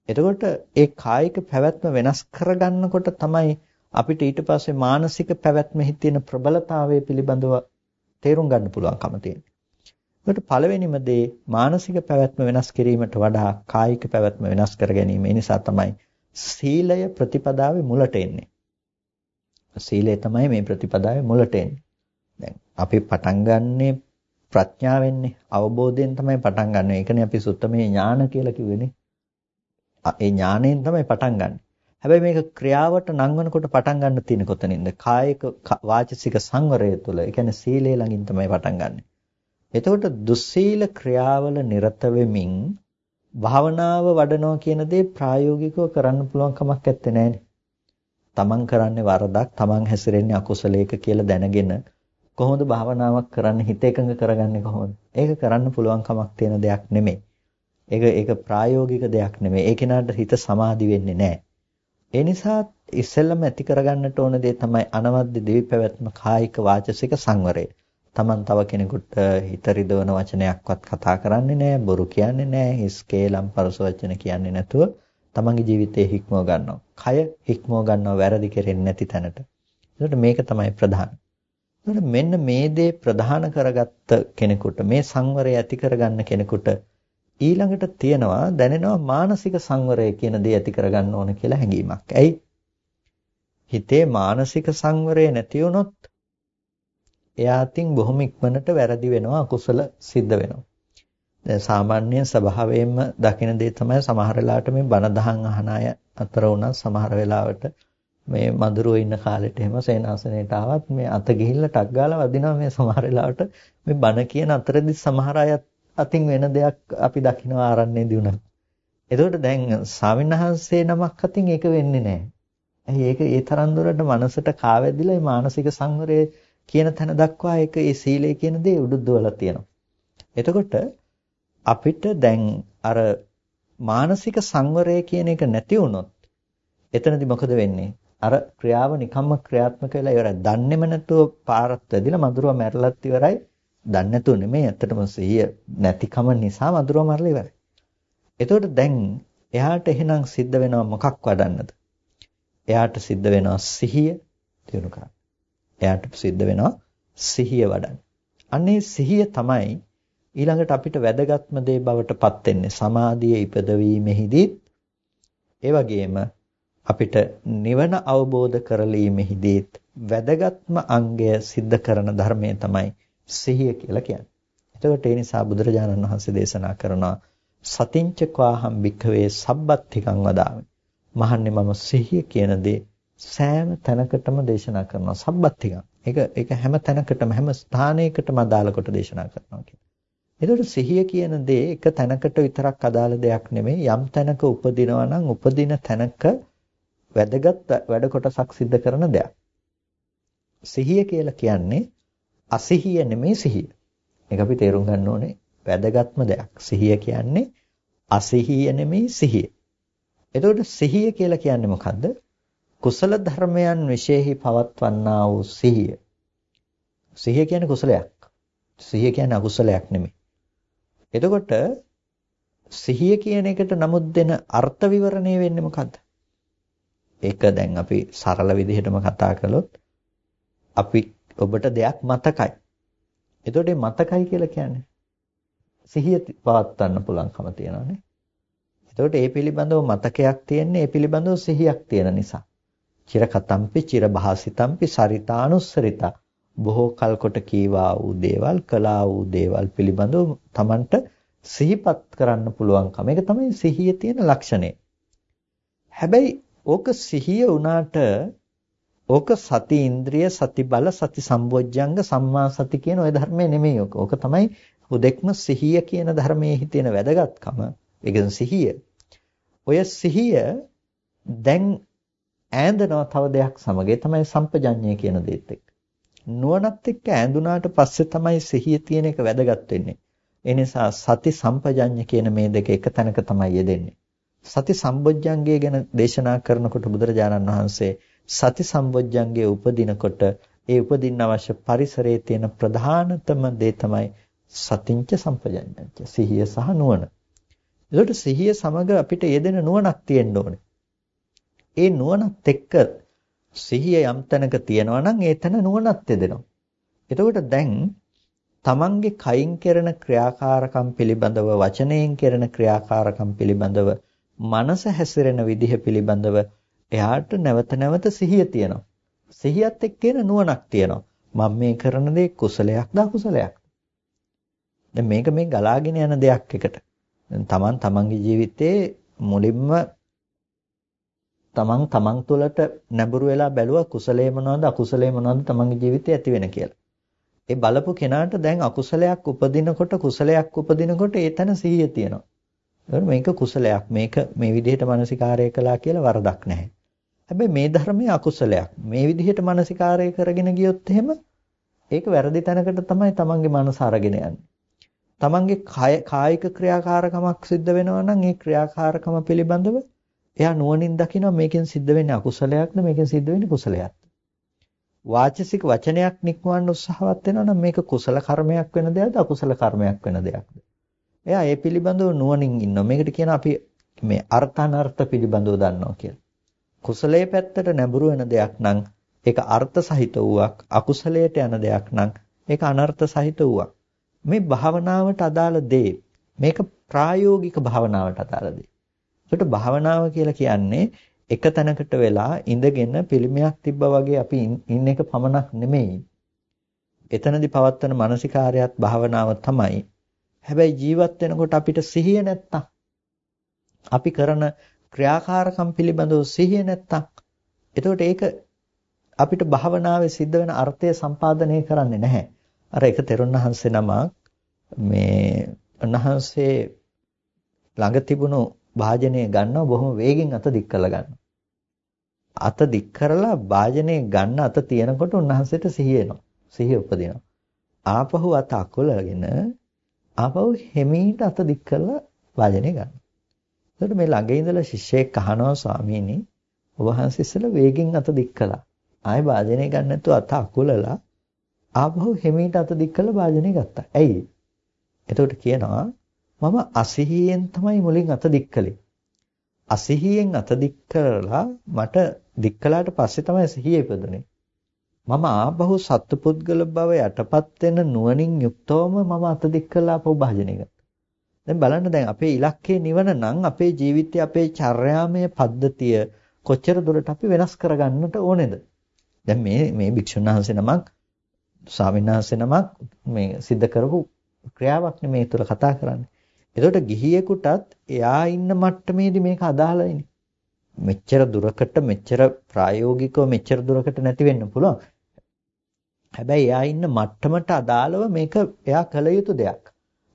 එතකොට ඒ කායික පැවැත්ම වෙනස් කරගන්නකොට තමයි අපිට ඊට පස්සේ මානසික පැවැත්මෙහි තියෙන ප්‍රබලතාවය පිළිබඳව තේරුම් ගන්න පුළුවන්කම තියෙනවා. ඒකට පළවෙනිම දේ මානසික පැවැත්ම වෙනස් කිරීමට වඩා කායික පැවැත්ම වෙනස් කර ගැනීම. ඒ නිසා තමයි සීලය ප්‍රතිපදාවේ මුලට එන්නේ. සීලය තමයි මේ ප්‍රතිපදාවේ මුලට එන්නේ. දැන් අපි පටන් ගන්නෙ ප්‍රඥාවෙන්නේ අවබෝධයෙන් තමයි පටන් ගන්න. ඒකනේ අපි සුත්තමේ ඥාන කියලා කිව්වේනේ. ඒ ඥාණයෙන් තමයි පටන් ගන්න. හැබැයි මේක ක්‍රියාවට නංවනකොට පටන් ගන්න තියෙන කොතනින්ද? කායික වාචසික සංවරය තුළ. ඒ කියන්නේ සීලය ළඟින් තමයි පටන් ගන්නෙ. එතකොට දුස්සීල ක්‍රියාවල නිරත වෙමින් භාවනාව වඩනවා කියන දේ ප්‍රායෝගිකව කරන්න පුළුවන් කමක් නැත්තේ නෑනේ. තමන් කරන්නේ වරදක්, තමන් හැසිරෙන්නේ අකුසලයක කියලා දැනගෙන කොහොමද භාවනාවක් කරන්න හිත එකඟ කරගන්නේ කොහොමද? ඒක කරන්න පුළුවන් කමක් තියෙන දෙයක් නෙමෙයි. ඒක ඒක ප්‍රායෝගික දෙයක් නෙමෙයි. ඒ කෙනාට හිත සමාධි වෙන්නේ නැහැ. ඒ නිසා ඉස්සෙල්ලම ඇති කරගන්නට ඕන දේ තමයි අනවද්ද දිවි පැවැත්ම කායික වාචසික සංවරය. Taman තව කෙනෙකුට හිත රිදවන වචනයක්වත් කතා කරන්නේ නැහැ, බොරු කියන්නේ නැහැ, හිස් කේලම් පරස වචන කියන්නේ නැතුව තමන්ගේ ජීවිතේ හික්මව ගන්නවා. කය හික්මව ගන්නවා වැරදි කෙරෙන්නේ නැති තැනට. ඒකට මේක තමයි ප්‍රධාන. ඒකට මෙන්න මේ දේ ප්‍රධාන කරගත්ත කෙනෙකුට මේ සංවරය ඇති කරගන්න කෙනෙකුට ඊළඟට තියනවා දැනෙනවා මානසික සංවරය කියන දේ ඇති කරගන්න ඕන කියලා හැඟීමක්. ඇයි? හිතේ මානසික සංවරය නැති වුණොත් එයා අතින් බොහොම ඉක්මනට වැරදි වෙනවා අකුසල සිද්ධ වෙනවා. දැන් සාමාන්‍යයෙන් ස්වභාවයෙන්ම දකින දේ තමයි සමහර වෙලාවට මේ බණ දහම් අහන අය අතර උනත් සමහර වෙලාවට මේ මధుරෝ ඉන්න කාලෙට එහෙම සේනාසනයට ආවත් මේ අත ගිහිල්ලා ටක් ගාලා වදිනවා මේ සමහර වෙලාවට මේ බණ කියන අතරදී සමහර අය අතින් වෙන දෙයක් අපි දකිනවා ආරන්නේදී උනත්. එතකොට දැන් ස්වාමින්වහන්සේ නමක් අතින් ඒක වෙන්නේ නැහැ. ඇයි ඒක ඒ තරම් දුරට මනසට කාවැදිලා මේ මානසික සංවරයේ කියන තැන දක්වා ඒක ඒ සීලය කියන දේ උඩුද්දවලා තියෙනවා. එතකොට අපිට දැන් අර මානසික සංවරය කියන එක නැති වුණොත් එතනදි මොකද වෙන්නේ? අර ක්‍රියාව නිකම්ම ක්‍රියාත්මක වෙලා ඉවරයි. දන්නේම නැතුව පාරත් වැදිලා මధుරව මැරලත් ඉවරයි. දන්නේ නැතුව නෙමෙයි ඇත්තටම සිහිය නැතිකම නිසා මధుරව මරලා ඉවරයි. එතකොට දැන් එයාට එහෙනම් සිද්ධ වෙනවා මොකක් වඩන්නද? එයාට සිද්ධ වෙනවා සිහිය දිනු කරන්න. එයාට සිද්ධ වෙනවා සිහිය වඩන්න. අන්නේ සිහිය තමයි ඊළඟට අපිට වැදගත්ම දේ බවටපත් වෙන්නේ සමාධිය ඉපදවීමෙහිදීත් ඒ වගේම අපිට නිවන අවබෝධ කරලීමේදීත් වැදගත්ම අංගය सिद्ध කරන ධර්මය තමයි සිහිය කියලා කියන්නේ. එතකොට ඒ නිසා බුදුරජාණන් වහන්සේ දේශනා කරනවා සතිංච කවාහම් භික්ඛවේ සබ්බත්තිකං වදාමි. මහන්නේ මම සිහිය කියන දේ සෑම තැනකටම දේශනා කරනවා සබ්බත්තිකම්. ඒක ඒක හැම තැනකටම හැම ස්ථානයකටම අදාළ කොට දේශනා කරනවා කියන්නේ. ඒතකොට සිහිය කියන දේ එක තැනකට විතරක් අදාළ දෙයක් නෙමෙයි යම් තැනක උපදිනවා නම් උපදින තැනක වැදගත් වැඩ කොටසක් සිද්ධ කරන දෙයක්. සිහිය කියලා කියන්නේ අසිහිය නෙමෙයි සිහිය. මේක අපි තේරුම් ගන්න ඕනේ වැදගත්ම දෙයක්. සිහිය කියන්නේ අසිහිය නෙමෙයි සිහිය. එතකොට සිහිය කියලා කියන්නේ මොකද්ද? කුසල ධර්මයන් විශේෂයි පවත්වන්නා වූ සිහිය. සිහිය කියන්නේ කුසලයක්. සිහිය කියන්නේ අකුසලයක් නෙමෙයි. එතකොට සිහිය කියන එකට නමුත් දෙන අර්ථ විවරණය වෙන්නේ මොකද්ද? ඒක දැන් අපි සරල විදිහටම කතා කළොත් අපි ඔබට දෙයක් මතකයි. එතකොට මතකයි කියලා කියන්නේ සිහිය පවත්වන්න පුළුවන්කම තියෙනවානේ. එතකොට ඒ පිළිබඳව මතකයක් තියෙන්නේ ඒ පිළිබඳව සිහියක් තියෙන නිසා. චිර කතම්පි චිර භාසිතම්පි සරිතානුස්සරිතා බොහෝ කල් කොට කීවා වූ දේවල් කළා වූ දේවල් පිළිබඳව Tamanට සිහිපත් කරන්න පුළුවන්කම. ඒක තමයි සිහියේ තියෙන ලක්ෂණය. හැබැයි ඕක සිහිය උනාට ඕක සති ඉන්ද්‍රිය සති බල සති සම්බොජ්ජංග සම්මා සති කියන ওই ධර්මයේ නෙමෙයි ඕක. ඕක තමයි හුදෙක්ම සිහිය කියන ධර්මයේ තියෙන වැදගත්කම. ඒ සිහිය. ඔය සිහිය දැන් ඈඳනවා තව දෙයක් සමග. ඒ තමයි සම්පජඤ්ඤය කියන දේත් එක්ක. නුවණත් එක්ක ඈඳුනාට පස්සේ තමයි සිහිය තියෙන එක වැදගත් වෙන්නේ. ඒ නිසා සති සම්පජඤ්ඤ කියන මේ දෙක එක තැනක තමයි යෙදෙන්නේ. සති සම්බොජ්ජංගය ගැන දේශනා කරනකොට බුදුරජාණන් වහන්සේ සති සම්බොජ්ජංගයේ උපදිනකොට ඒ උපදින්න අවශ්‍ය පරිසරයේ තියෙන ප්‍රධානතම දේ තමයි සතිංච සම්පජඤ්ඤංච සිහිය සහ නුවණ. ඒකට සිහිය සමග අපිට යෙදෙන නුවණක් තියෙන්න ඕනේ. ඒ නුවණත් එක්ක සිහිය යම් තැනක තියෙනවා නම් ඒ තැන නුවණත් යෙදෙනවා. එතකොට දැන් තමන්ගේ කයින් කරන ක්‍රියාකාරකම් පිළිබඳව වචනයෙන් කරන ක්‍රියාකාරකම් පිළිබඳව මනස හැසිරෙන විදිහ පිළිබඳව එයාට නැවත නැවත සිහිය තියෙනවා. සිහියත් එක්කේන නුවණක් තියෙනවා. මම මේ කරන දේ කුසලයක්ද අකුසලයක්ද? දැන් මේක මේ ගලාගෙන යන දෙයක් එකට. තමන් තමන්ගේ ජීවිතයේ මුලින්ම තමන් තමන් තුළට නැඹුරු වෙලා බැලුවා කුසලයේ මොනවද අකුසලයේ මොනවද තමන්ගේ ජීවිතේ ඇති වෙන කියලා. ඒ බලපු කෙනාට දැන් අකුසලයක් උපදිනකොට කුසලයක් උපදිනකොට ඒ තැන සිහිය තියෙනවා. මේක කුසලයක්. මේක මේ විදිහට මානසිකාරය කළා කියලා වරදක් නැහැ. හැබැයි මේ ධර්මයේ අකුසලයක්. මේ විදිහට මානසිකාරය කරගෙන ගියොත් එහෙම ඒක වැරදි තැනකට තමයි තමන්ගේ මනස අරගෙන යන්නේ. තමන්ගේ කායික ක්‍රියාකාරකමක් සිද්ධ වෙනවා නම් ඒ ක්‍රියාකාරකම පිළිබඳව එයා නුවණින් දකිනවා මේකෙන් සිද්ධ වෙන්නේ අකුසලයක්ද මේකෙන් සිද්ධ වෙන්නේ කුසලයක්ද. වාචසික වචනයක් නික්වන්න උත්සාහවත් වෙනවා නම් මේක කුසල කර්මයක් වෙන දෙයක්ද අකුසල කර්මයක් වෙන දෙයක්ද? එයා ඒ පිළිබඳව නුවණින් ඉන්නවා. මේකට කියන අපි මේ අර්ථ අනර්ථ පිළිබඳව දන්නවා කියලා. කුසලයේ පැත්තට නැඹුරු වෙන දෙයක් නම් ඒක අර්ථ සහිත වූවක්. අකුසලයට යන දෙයක් නම් ඒක අනර්ථ සහිත වූවක්. මේ භාවනාවට අදාළ දේ මේක ප්‍රායෝගික භාවනාවට අදාළ දේ. ඒකට භාවනාව කියලා කියන්නේ එක තැනකට වෙලා ඉඳගෙන පිළිමයක් තිබ්බා වගේ අපි ඉන්න එක පමණක් නෙමෙයි. එතනදී පවත්වන මානසිකාරයත් භාවනාව තමයි. හැබැයි ජීවත් වෙනකොට අපිට සිහිය නැත්තම් අපි කරන ක්‍රියාකාරකම් පිළිබඳව සිහිය නැත්තම් එතකොට ඒක අපිට භාවනාවේ සිද්ධ වෙන අර්ථය සම්පාදනය කරන්නේ නැහැ. අර එක තෙරුණහන්සේ නමක් මේ උන්වහන්සේ ළඟ තිබුණු වාජනය ගන්නව බොහොම වේගෙන් අත දික් කරලා ගන්නවා. අත දික් කරලා වාජනය ගන්න අත තියනකොට උන්වහන්සේට සිහිය එනවා. සිහිය උපදිනවා. ආපහු අත අකුලගෙන ආපහු හිමීට අත දික් කරලා වාදනය ගන්නවා. එතකොට මේ ළඟ ඉඳලා ශිෂ්‍යයෙක් අහනවා ස්වාමීනි ඔබ වහන්සේ ඉස්සෙල්ලා වේගෙන් අත දික් කළා. ආයෙ වාදනය ගන්න නැතුව අත අකුලලා ආපහු හිමීට අත දික් කරලා වාදනය ගත්තා. ඇයි? එතකොට කියනවා මම අසිහියෙන් තමයි මුලින් අත දික් කළේ. අසිහියෙන් අත දික් කරලා මට දික් කළාට පස්සේ තමයි සිහිය ඉපදුනේ. මම ආපහු සත්පුද්ගල බව යටපත් වෙන නුවණින් යුක්තවම මම අත දික් කළා ආපහු භාජනය කරා. දැන් බලන්න දැන් අපේ ඉලක්කය නිවන නම් අපේ ජීවිතයේ අපේ චර්යාමය පද්ධතිය කොච්චර දුරට අපි වෙනස් කරගන්නට ඕනේද? දැන් මේ මේ භික්ෂුන් වහන්සේ නමක් ස්වාමීන් වහන්සේ නමක් මේ සිද්ධ කරපු ක්‍රියාවක් නෙමේ තුල කතා කරන්නේ. එතකොට ගිහියෙකුටත් එයා ඉන්න මට්ටමේදී මේක අදාළයිනේ. මෙච්චර දුරකට මෙච්චර ප්‍රායෝගිකව මෙච්චර දුරකට නැති වෙන්න පුළුවන්. හැබැයි එයා ඉන්න මට්ටමට අදාළව මේක එයා කළ යුතු දෙයක්.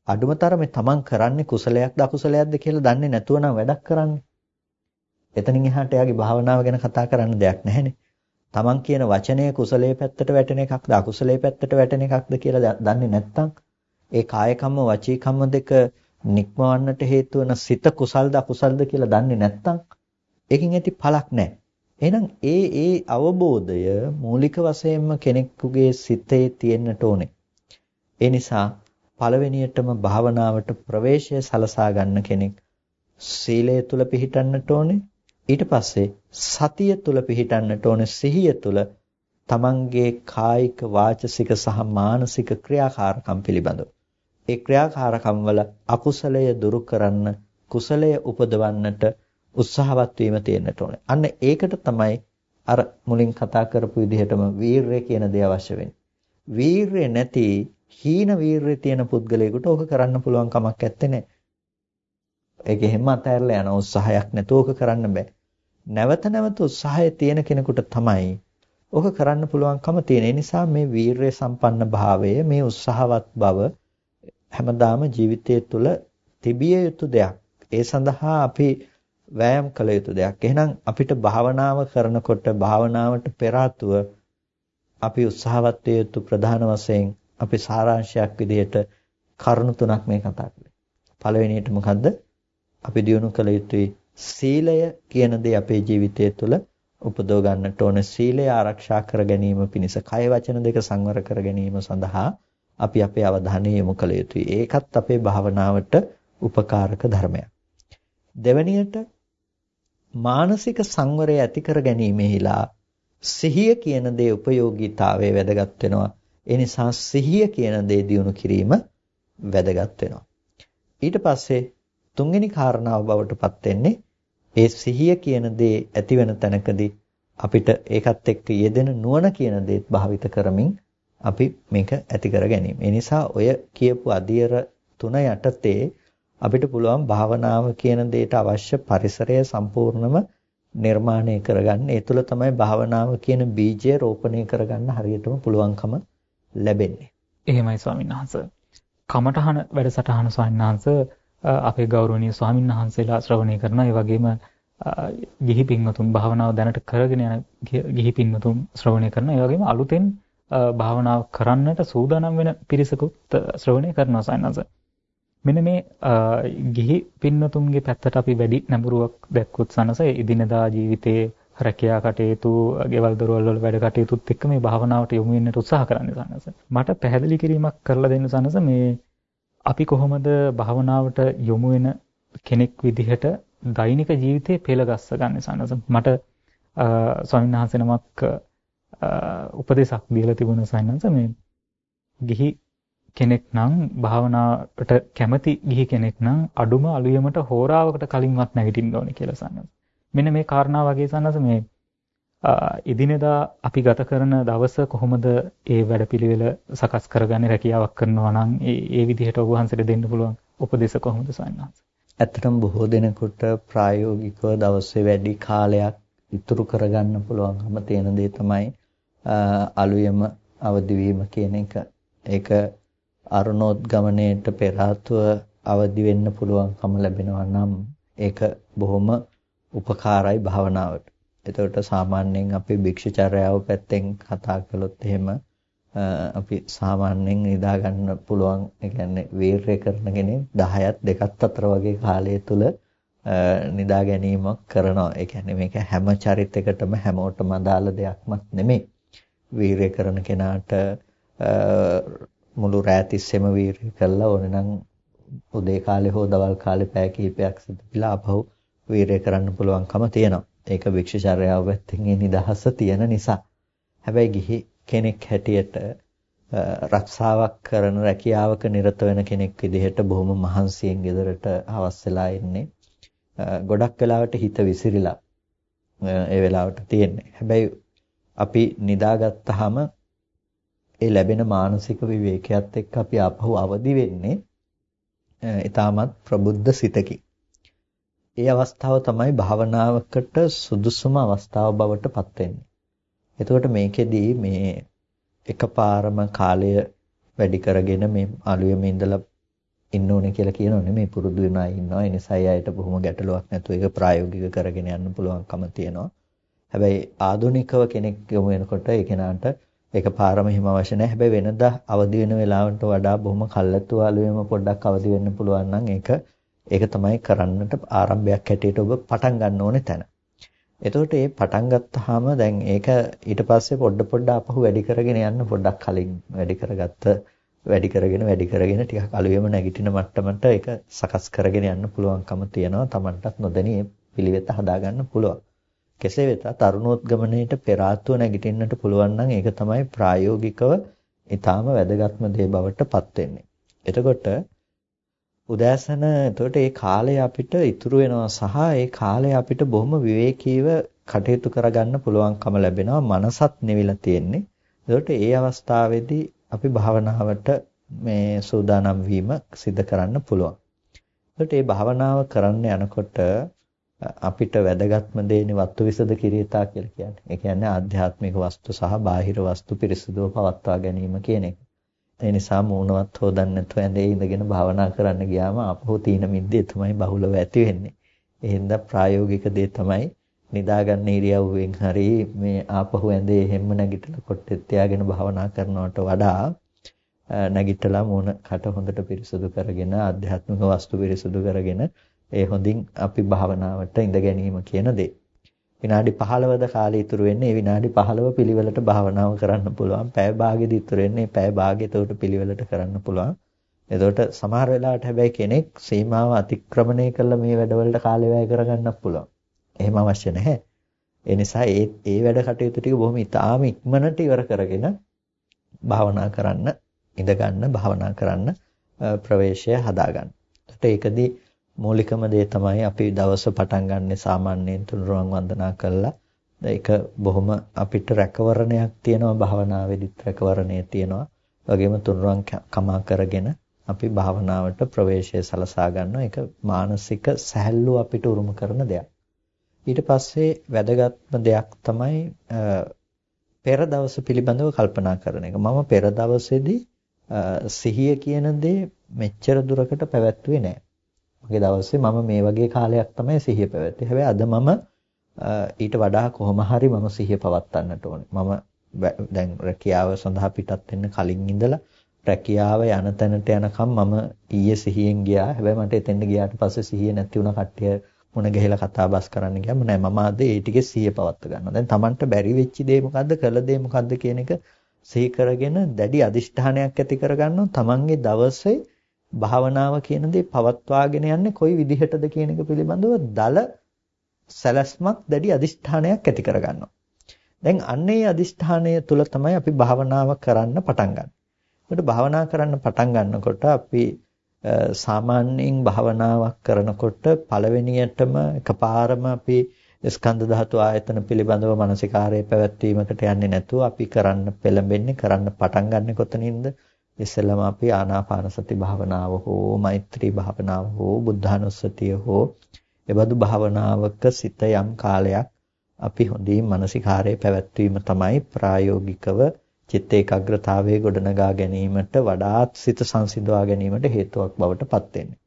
අඩුම තරමේ තමන් කරන්නේ කුසලයක්ද අකුසලයක්ද කියලා දන්නේ නැතුව නම් වැඩක් කරන්නේ. එතනින් එහාට එයාගේ භාවනාව ගැන කතා කරන්න දෙයක් නැහැනේ. Taman කියන වචනය කුසලයේ පැත්තට වැටෙන එකක්ද අකුසලයේ පැත්තට වැටෙන එකක්ද කියලා දන්නේ නැත්නම් ඒ කාය කම්ම වචී කම්ම දෙක නික්මවන්නට හේතු වෙන සිත කුසල්ද අකුසල්ද කියලා දන්නේ නැත්නම් ඒකින් ඇති පළක් නැහැ. එහෙනම් ඒ ඒ අවබෝධය මූලික වශයෙන්ම කෙනෙකුගේ සිතේ තියෙන්නට ඕනේ. ඒ නිසා පළවෙනියටම භාවනාවට ප්‍රවේශය සලසා ගන්න කෙනෙක් සීලය තුල පිහිටන්නට ඕනේ. ඊට පස්සේ සතිය තුල පිහිටන්නට ඕනේ සිහිය තුල තමන්ගේ කායික වාචසික සහ මානසික ක්‍රියාකාරකම් පිළිබඳව. ඒ ක්‍රියාකාරකම් වල අකුසලය දුරු කරන්න කුසලය උපදවන්නට උත්සාහවත් වීම තියෙන්නට ඕනේ. අන්න ඒකට තමයි අර මුලින් කතා කරපු විදිහටම වීරය කියන දේ අවශ්‍ය වෙන්නේ. වීරය නැති හීන වීරය තියෙන පුද්ගලයෙකුට ඕක කරන්න පුළුවන් කමක් නැත්තේ. ඒක එහෙම අතහැරලා යන උත්සාහයක් නැතුව ඕක කරන්න බෑ. නැවත නැවත උත්සාහය තියෙන කෙනෙකුට තමයි ඕක කරන්න පුළුවන්කම තියෙන. ඒ නිසා මේ වීරය සම්පන්න භාවය, මේ උත්සාහවත් බව හැමදාම ජීවිතය තුළ තිබිය යුතු දෙයක්. ඒ සඳහා අපි වෑයම් කළ යුතු දෙයක්. එහෙනම් අපිට භාවනාව කරනකොට භාවනාවට පෙර අපි උත්සාහවත් යුතු ප්‍රධාන වශයෙන් අපි සාරාංශයක් විදිහට කරුණු තුනක් මේ කතා කළේ. පළවෙනියට මොකද්ද? අපි දිනු කළ යුතුයි සීලය කියන දේ අපේ ජීවිතය තුළ උපදව ගන්නට ඕන සීලය ආරක්ෂා කර ගැනීම පිණිස කය වචන දෙක සංවර කර ගැනීම සඳහා අපි අපේ අවධානය යොමු කළ යුතුයි. ඒකත් අපේ භාවනාවට උපකාරක ධර්මයක්. දෙවැනියට මානසික සංවරය ඇති කර ගැනීමෙහිලා සිහිය කියන දේ ප්‍රයෝගීතාවයේ වැදගත් වෙනවා. ඒ නිසා සිහිය කියන දේ දියුණු කිරීම වැදගත් වෙනවා. ඊට පස්සේ තුන්වෙනි කාරණාව බවට පත් වෙන්නේ ඒ සිහිය කියන දේ ඇති වෙන තැනකදී අපිට ඒකත් එක්ක යෙදෙන නුවණ කියන දේත් භාවිත කරමින් අපි මේක ඇති කර ගැනීම. ඒ නිසා ඔය කියපු අධියර තුන යටතේ අපිට පුළුවන් භාවනාව කියන දෙයට අවශ්‍ය පරිසරය සම්පූර්ණම නිර්මාණය කරගන්න. ඒ තුළ තමයි භාවනාව කියන බීජය රෝපණය කරගන්න හරියටම පුළුවන්කම ලැබෙන්නේ. එහෙමයි ස්වාමීන් වහන්සේ. කමඨහන වැඩසටහන ස්වාමීන් වහන්සේ අපේ ගෞරවනීය ස්වාමීන් වහන්සේලා ශ්‍රවණය කරනවා. ඒ වගේම ගිහි පින්වතුන් භාවනාව දැනට කරගෙන යන ගිහි පින්වතුන් ශ්‍රවණය කරනවා. ඒ වගේම අලුතෙන් භාවනාව කරන්නට සූදානම් වෙන පිරිසකුත් ශ්‍රවණය කරනවා ස්වාමීන් වහන්සේ. මෙන්න මේ ගිහි පින්නතුන්ගේ පැත්තට අපි වැඩි නැඹුරුවක් දැක්කොත් සනස ඉදිනදා ජීවිතයේ රැකියා කටයුතු, ගෙවල් දොරවල් වල වැඩ කටයුතුත් එක්ක මේ භාවනාවට යොමු වෙන්නට උත්සාහ කරන්නේ සනස. මට පැහැදිලි කිරීමක් කරලා දෙන්න සනස මේ අපි කොහොමද භාවනාවට යොමු වෙන කෙනෙක් විදිහට දෛනික ජීවිතේ පෙළගස්ස ගන්න සනස. මට ස්වාමීන් වහන්සේ නමක් උපදේශක් දීලා තිබුණා සනස මේ ගිහි කෙනෙක් නම් භාවනාවට කැමති ගිහි කෙනෙක් නම් අඩුම අලුයමට හෝරාවකට කලින්වත් නැගිටින්න ඕනේ කියලා සන්නස. මෙන්න මේ කාරණා වගේ සන්නස මේ ඉදිනදා අපි ගත කරන දවස කොහොමද ඒ වැඩපිළිවෙල සකස් කරගන්නේ රැකියාවක් කරනවා නම් ඒ ඒ විදිහට ඔබ වහන්සේට දෙන්න පුළුවන් උපදේශ කොහොමද සන්නස? ඇත්තටම බොහෝ දෙනෙකුට ප්‍රායෝගිකව දවසේ වැඩි කාලයක් ඉතුරු කරගන්න පුළුවන්කම තියෙන දේ තමයි අලුයම අවදි වීම කියන එක. ඒක අරුණෝද්ගමණයට පෙර අවදි වෙන්න පුළුවන්කම ලැබෙනවා නම් ඒක බොහොම උපකාරයි භාවනාවට. එතකොට සාමාන්‍යයෙන් අපි භික්ෂුචර්යාව පැත්තෙන් කතා කළොත් එහෙම අපි සාමාන්‍යයෙන් නිදා ගන්න පුළුවන් ඒ කියන්නේ වීරය කරන කෙනෙක් 10ත් දෙකත් අතර වගේ කාලය තුල නිදා ගැනීමක් කරනවා. ඒ කියන්නේ මේක හැම චරිතයකටම හැමෝටම අදාළ දෙයක්මත් නෙමෙයි. වීරය කරන කෙනාට මුළු රෑ තිස්සෙම වීර්ය කළා ඕනේ නම් උදේ කාලේ හෝ දවල් කාලේ පැය කිහිපයක් සිටලා අපහු වීර්ය කරන්න පුළුවන්කම තියෙනවා. ඒක වික්ෂචර්යාව පැත්තෙන් ඒ නිදහස තියෙන නිසා. හැබැයි ගිහි කෙනෙක් හැටියට රක්ෂාවක් කරන රැකියාවක නිරත වෙන කෙනෙක් විදිහට බොහොම මහන්සියෙන් ගෙදරට හවස් වෙලා ඉන්නේ. ගොඩක් වෙලාවට හිත විසිරිලා ඒ වෙලාවට තියෙන්නේ. හැබැයි අපි නිදාගත්තාම ඒ ලැබෙන මානසික විවේකයක් එක්ක අපි ආපහු අවදි වෙන්නේ ඊටමත් ප්‍රබුද්ධ සිතකින්. ඒ අවස්ථාව තමයි භාවනාවකට සුදුසුම අවස්ථාව බවට පත් වෙන්නේ. එතකොට මේකෙදී මේ එකපාරම කාලය වැඩි කරගෙන මේ අලුයම ඉඳලා ඉන්න ඕනේ කියලා කියනෝ නෙමෙයි පුරුදු වෙනා ඉන්නවා. ඒ නිසා අයට බොහොම ගැටලුවක් නැතුව ඒක ප්‍රායෝගික කරගෙන යන්න පුළුවන්කම තියෙනවා. හැබැයි ආධුනිකව කෙනෙක් යොමු වෙනකොට ඒ කෙනාට ඒක පාරම හිම අවශ්‍ය නැහැ. හැබැයි වෙනදා අවදි වෙන වෙලාවට වඩා බොහොම කල්ැතු ආලුවෙම පොඩ්ඩක් අවදි වෙන්න පුළුවන් නම් ඒක ඒක තමයි කරන්නට ආරම්භයක් හැටියට ඔබ පටන් ගන්න ඕනේ තැන. එතකොට මේ පටන් ගත්තාම දැන් ඒක ඊට පස්සේ පොඩ පොඩ අපහු වැඩි කරගෙන යන්න පොඩ්ඩක් කලින් වැඩි කරගත්ත වැඩි කරගෙන වැඩි කරගෙන ටිකක් අලුයම නැගිටින මට්ටමට ඒක සකස් කරගෙන යන්න පුළුවන්කම තියෙනවා. Tamanටත් නොදැනී පිළිවෙත හදාගන්න පුළුවන්. කෙසේ වෙතත් තරුණෝත්ගමණයට පෙර ආත්ව නැගිටින්නට පුළුවන් නම් ඒක තමයි ප්‍රායෝගිකව ඊටාම වැදගත්ම දේ බවට පත් වෙන්නේ. එතකොට උදෑසන එතකොට ඒ කාලය අපිට ඉතුරු වෙනවා සහ ඒ කාලය අපිට බොහොම විවේකීව කටයුතු කරගන්න පුළුවන්කම ලැබෙනවා. මනසත් නිවිලා තියෙන්නේ. එතකොට ඒ අවස්ථාවේදී අපි භාවනාවට මේ සූදානම් වීම සිද්ධ කරන්න පුළුවන්. ඒකට මේ භාවනාව කරන්න යනකොට අපිට වැදගත්ම දේනේ වස්තු විසද කිරීතා කියලා කියන්නේ. ඒ කියන්නේ ආධ්‍යාත්මික වස්තු සහ බාහිර වස්තු පිරිසිදුව පවත්වා ගැනීම කියන එක. ඒ නිසා මූණවත් හොදන්න නැතුව ඇඳේ ඉඳගෙන භාවනා කරන්න ගියාම අපහු තීන මිද්දේ තමයි බහුලව ඇති වෙන්නේ. ඒ හින්දා ප්‍රායෝගික දේ තමයි නිදාගන්න ඉරියව්වෙන් හරි මේ ආපහු ඇඳේ හැම්ම නැගිටලා කොට්ටෙත් තියාගෙන භාවනා කරනවට වඩා නැගිටලා මූණ කට හොඳට පිරිසුදු කරගෙන ආධ්‍යාත්මික වස්තු පිරිසුදු කරගෙන ඒ හොඳින් අපි භාවනාවට ඉඳ ගැනීම කියන දේ. විනාඩි 15ද කාලය ඉතුරු වෙන්නේ ඒ විනාඩි 15 පිළිවෙලට භාවනාව කරන්න පුළුවන්. පැය භාගෙදි ඉතුරු වෙන්නේ පැය භාගෙට උට පිළිවෙලට කරන්න පුළුවන්. එතකොට සමහර වෙලාවට හැබැයි කෙනෙක් සීමාව අතික්‍රමණය කරලා මේ වැඩවලට කාලය වැය කරගන්නත් පුළුවන්. එහෙම අවශ්‍ය නැහැ. ඒ නිසා ඒ ඒ වැඩ කටයුතු ටික බොහොම ඉතාම ඉක්මනට ඉවර කරගෙන භාවනා කරන්න, ඉඳ ගන්න, භාවනා කරන්න ප්‍රවේශය හදාගන්න. ඒකට ඒකදී මූලිකම දේ තමයි අපි දවස පටන් ගන්නෙ සාමාන්‍යයෙන් තුනුරුවන් වන්දනා කළා. ඒක බොහොම අපිට රැකවරණයක් තියෙනවා භාවනාවේදීත් රැකවරණය තියෙනවා. වගේම තුනුරුවන් කමා කරගෙන අපි භාවනාවට ප්‍රවේශය සලසා ගන්නවා. ඒක මානසික සැහැල්ලුව අපිට උරුම කරන දෙයක්. ඊට පස්සේ වැදගත්ම දෙයක් තමයි පෙර දවස පිළිබඳව කල්පනා කරන එක. මම පෙර දවසේදී සිහිය කියන දේ මෙච්චර දුරකට පැවැත්වුවේ නෑ. මගේ දවසේ මම මේ වගේ කාලයක් තමයි සිහිය පැවැත්වුවේ. හැබැයි අද මම ඊට වඩා කොහොම හරි මම සිහිය පවත්වන්නට ඕනේ. මම දැන් රැකියාව සඳහා පිටත් වෙන්න කලින් ඉඳලා රැකියාව යන තැනට යනකම් මම ඊයේ සිහියෙන් ගියා. හැබැයි මට එතෙන්ට ගියාට පස්සේ සිහිය නැති වුණ කට්ටිය මුණ ගැහිලා කතා බස් කරන්න ගියාම නෑ මම අද ඒ ටිකේ සිහිය පවත්ව ගන්නවා. දැන් Tamanට බැරි වෙච්ච දේ මොකද්ද කළ දේ මොකද්ද කියන එක සිහි කරගෙන දැඩි අදිෂ්ඨානයක් ඇති කරගන්නවා. Tamanගේ දවසේ භාවනාව කියන දේ පවත්වාගෙන යන්නේ කොයි විදිහටද කියන එක පිළිබඳව දල සැලැස්මක් දැඩි අදිෂ්ඨානයක් ඇති කරගන්නවා. දැන් අන්නේ අදිෂ්ඨානය තුල තමයි අපි භාවනාව කරන්න පටන් ගන්න. ඒකට භාවනා කරන්න පටන් ගන්නකොට අපි සාමාන්‍යයෙන් භාවනාවක් කරනකොට පළවෙනියටම එකපාරම අපි ස්කන්ධ ධාතු ආයතන පිළිබඳව මානසිකාරය පැවැත්වීමකට යන්නේ නැතුව අපි කරන්න පෙළඹෙන්නේ කරන්න පටන් ගන්නෙ කොතනින්ද ඉස්සෙල්ලාම අපි ආනාපාන සති භාවනාව හෝ මෛත්‍රී භාවනාව හෝ බුද්ධානුස්සතිය හෝ එබඳු භාවනාවක සිත යම් කාලයක් අපි හොඳින් මානසිකාරය පැවැත්වීම තමයි ප්‍රායෝගිකව චිත්ත ඒකාග්‍රතාවයේ ගොඩනගා ගැනීමට වඩාත් සිත සංසිඳවා ගැනීමට හේතුවක් බවට පත් වෙන්නේ.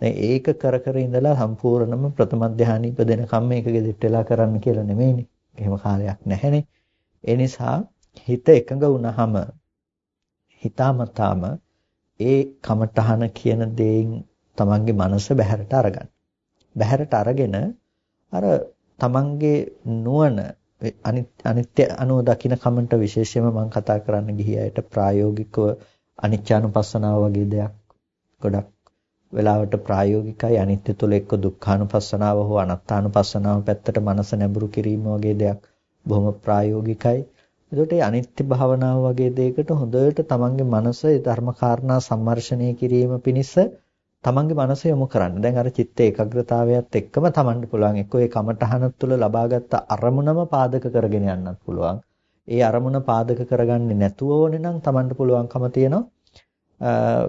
දැන් ඒක කර කර ඉඳලා සම්පූර්ණම ප්‍රථම ධානය ඉපදෙනකම් මේක ගෙදෙට්ට වෙලා කරන්න කියලා නෙමෙයිනේ. එහෙම කාලයක් නැහැනේ. ඒ නිසා හිත එකඟ වුණාම හිතාමතාම ඒ කමඨහන කියන දේෙන් තමන්ගේ මනස බැහැරට අරගන්න. බැහැරට අරගෙන අර තමන්ගේ නුවණ අනිත්‍ය අනුව දකින කමන්ට විශේෂයෙන්ම මම කතා කරන්න ගිහි අයට ප්‍රායෝගිකව අනිත්‍යානුපස්සනාව වගේ දෙයක් ගොඩක් වෙලාවට ප්‍රායෝගිකයි අනිත්‍ය තුල එක්ක දුක්ඛානුපස්සනාව හෝ අනාත්තානුපස්සනාව පැත්තට මනස නැඹුරු කිරීම වගේ දෙයක් බොහොම ප්‍රායෝගිකයි. එතකොට මේ අනිත්‍ය භාවනාව වගේ දෙයකට හොඳට තමන්ගේ මනස ඒ ධර්ම කාරණා සම්මර්ෂණය කිරීම පිණිස තමන්ගේ මනස යොමු කරන්න. දැන් අර චිත්ත ඒකාග්‍රතාවයත් එක්කම තමන්ට පුළුවන් එක්ක ඒ කමඨහන තුළ ලබාගත් අරමුණම පාදක කරගෙන යන්නත් පුළුවන්. ඒ අරමුණ පාදක කරගන්නේ නැතුව ඕනේ නම් තමන්ට පුළුවන්කම තියෙනවා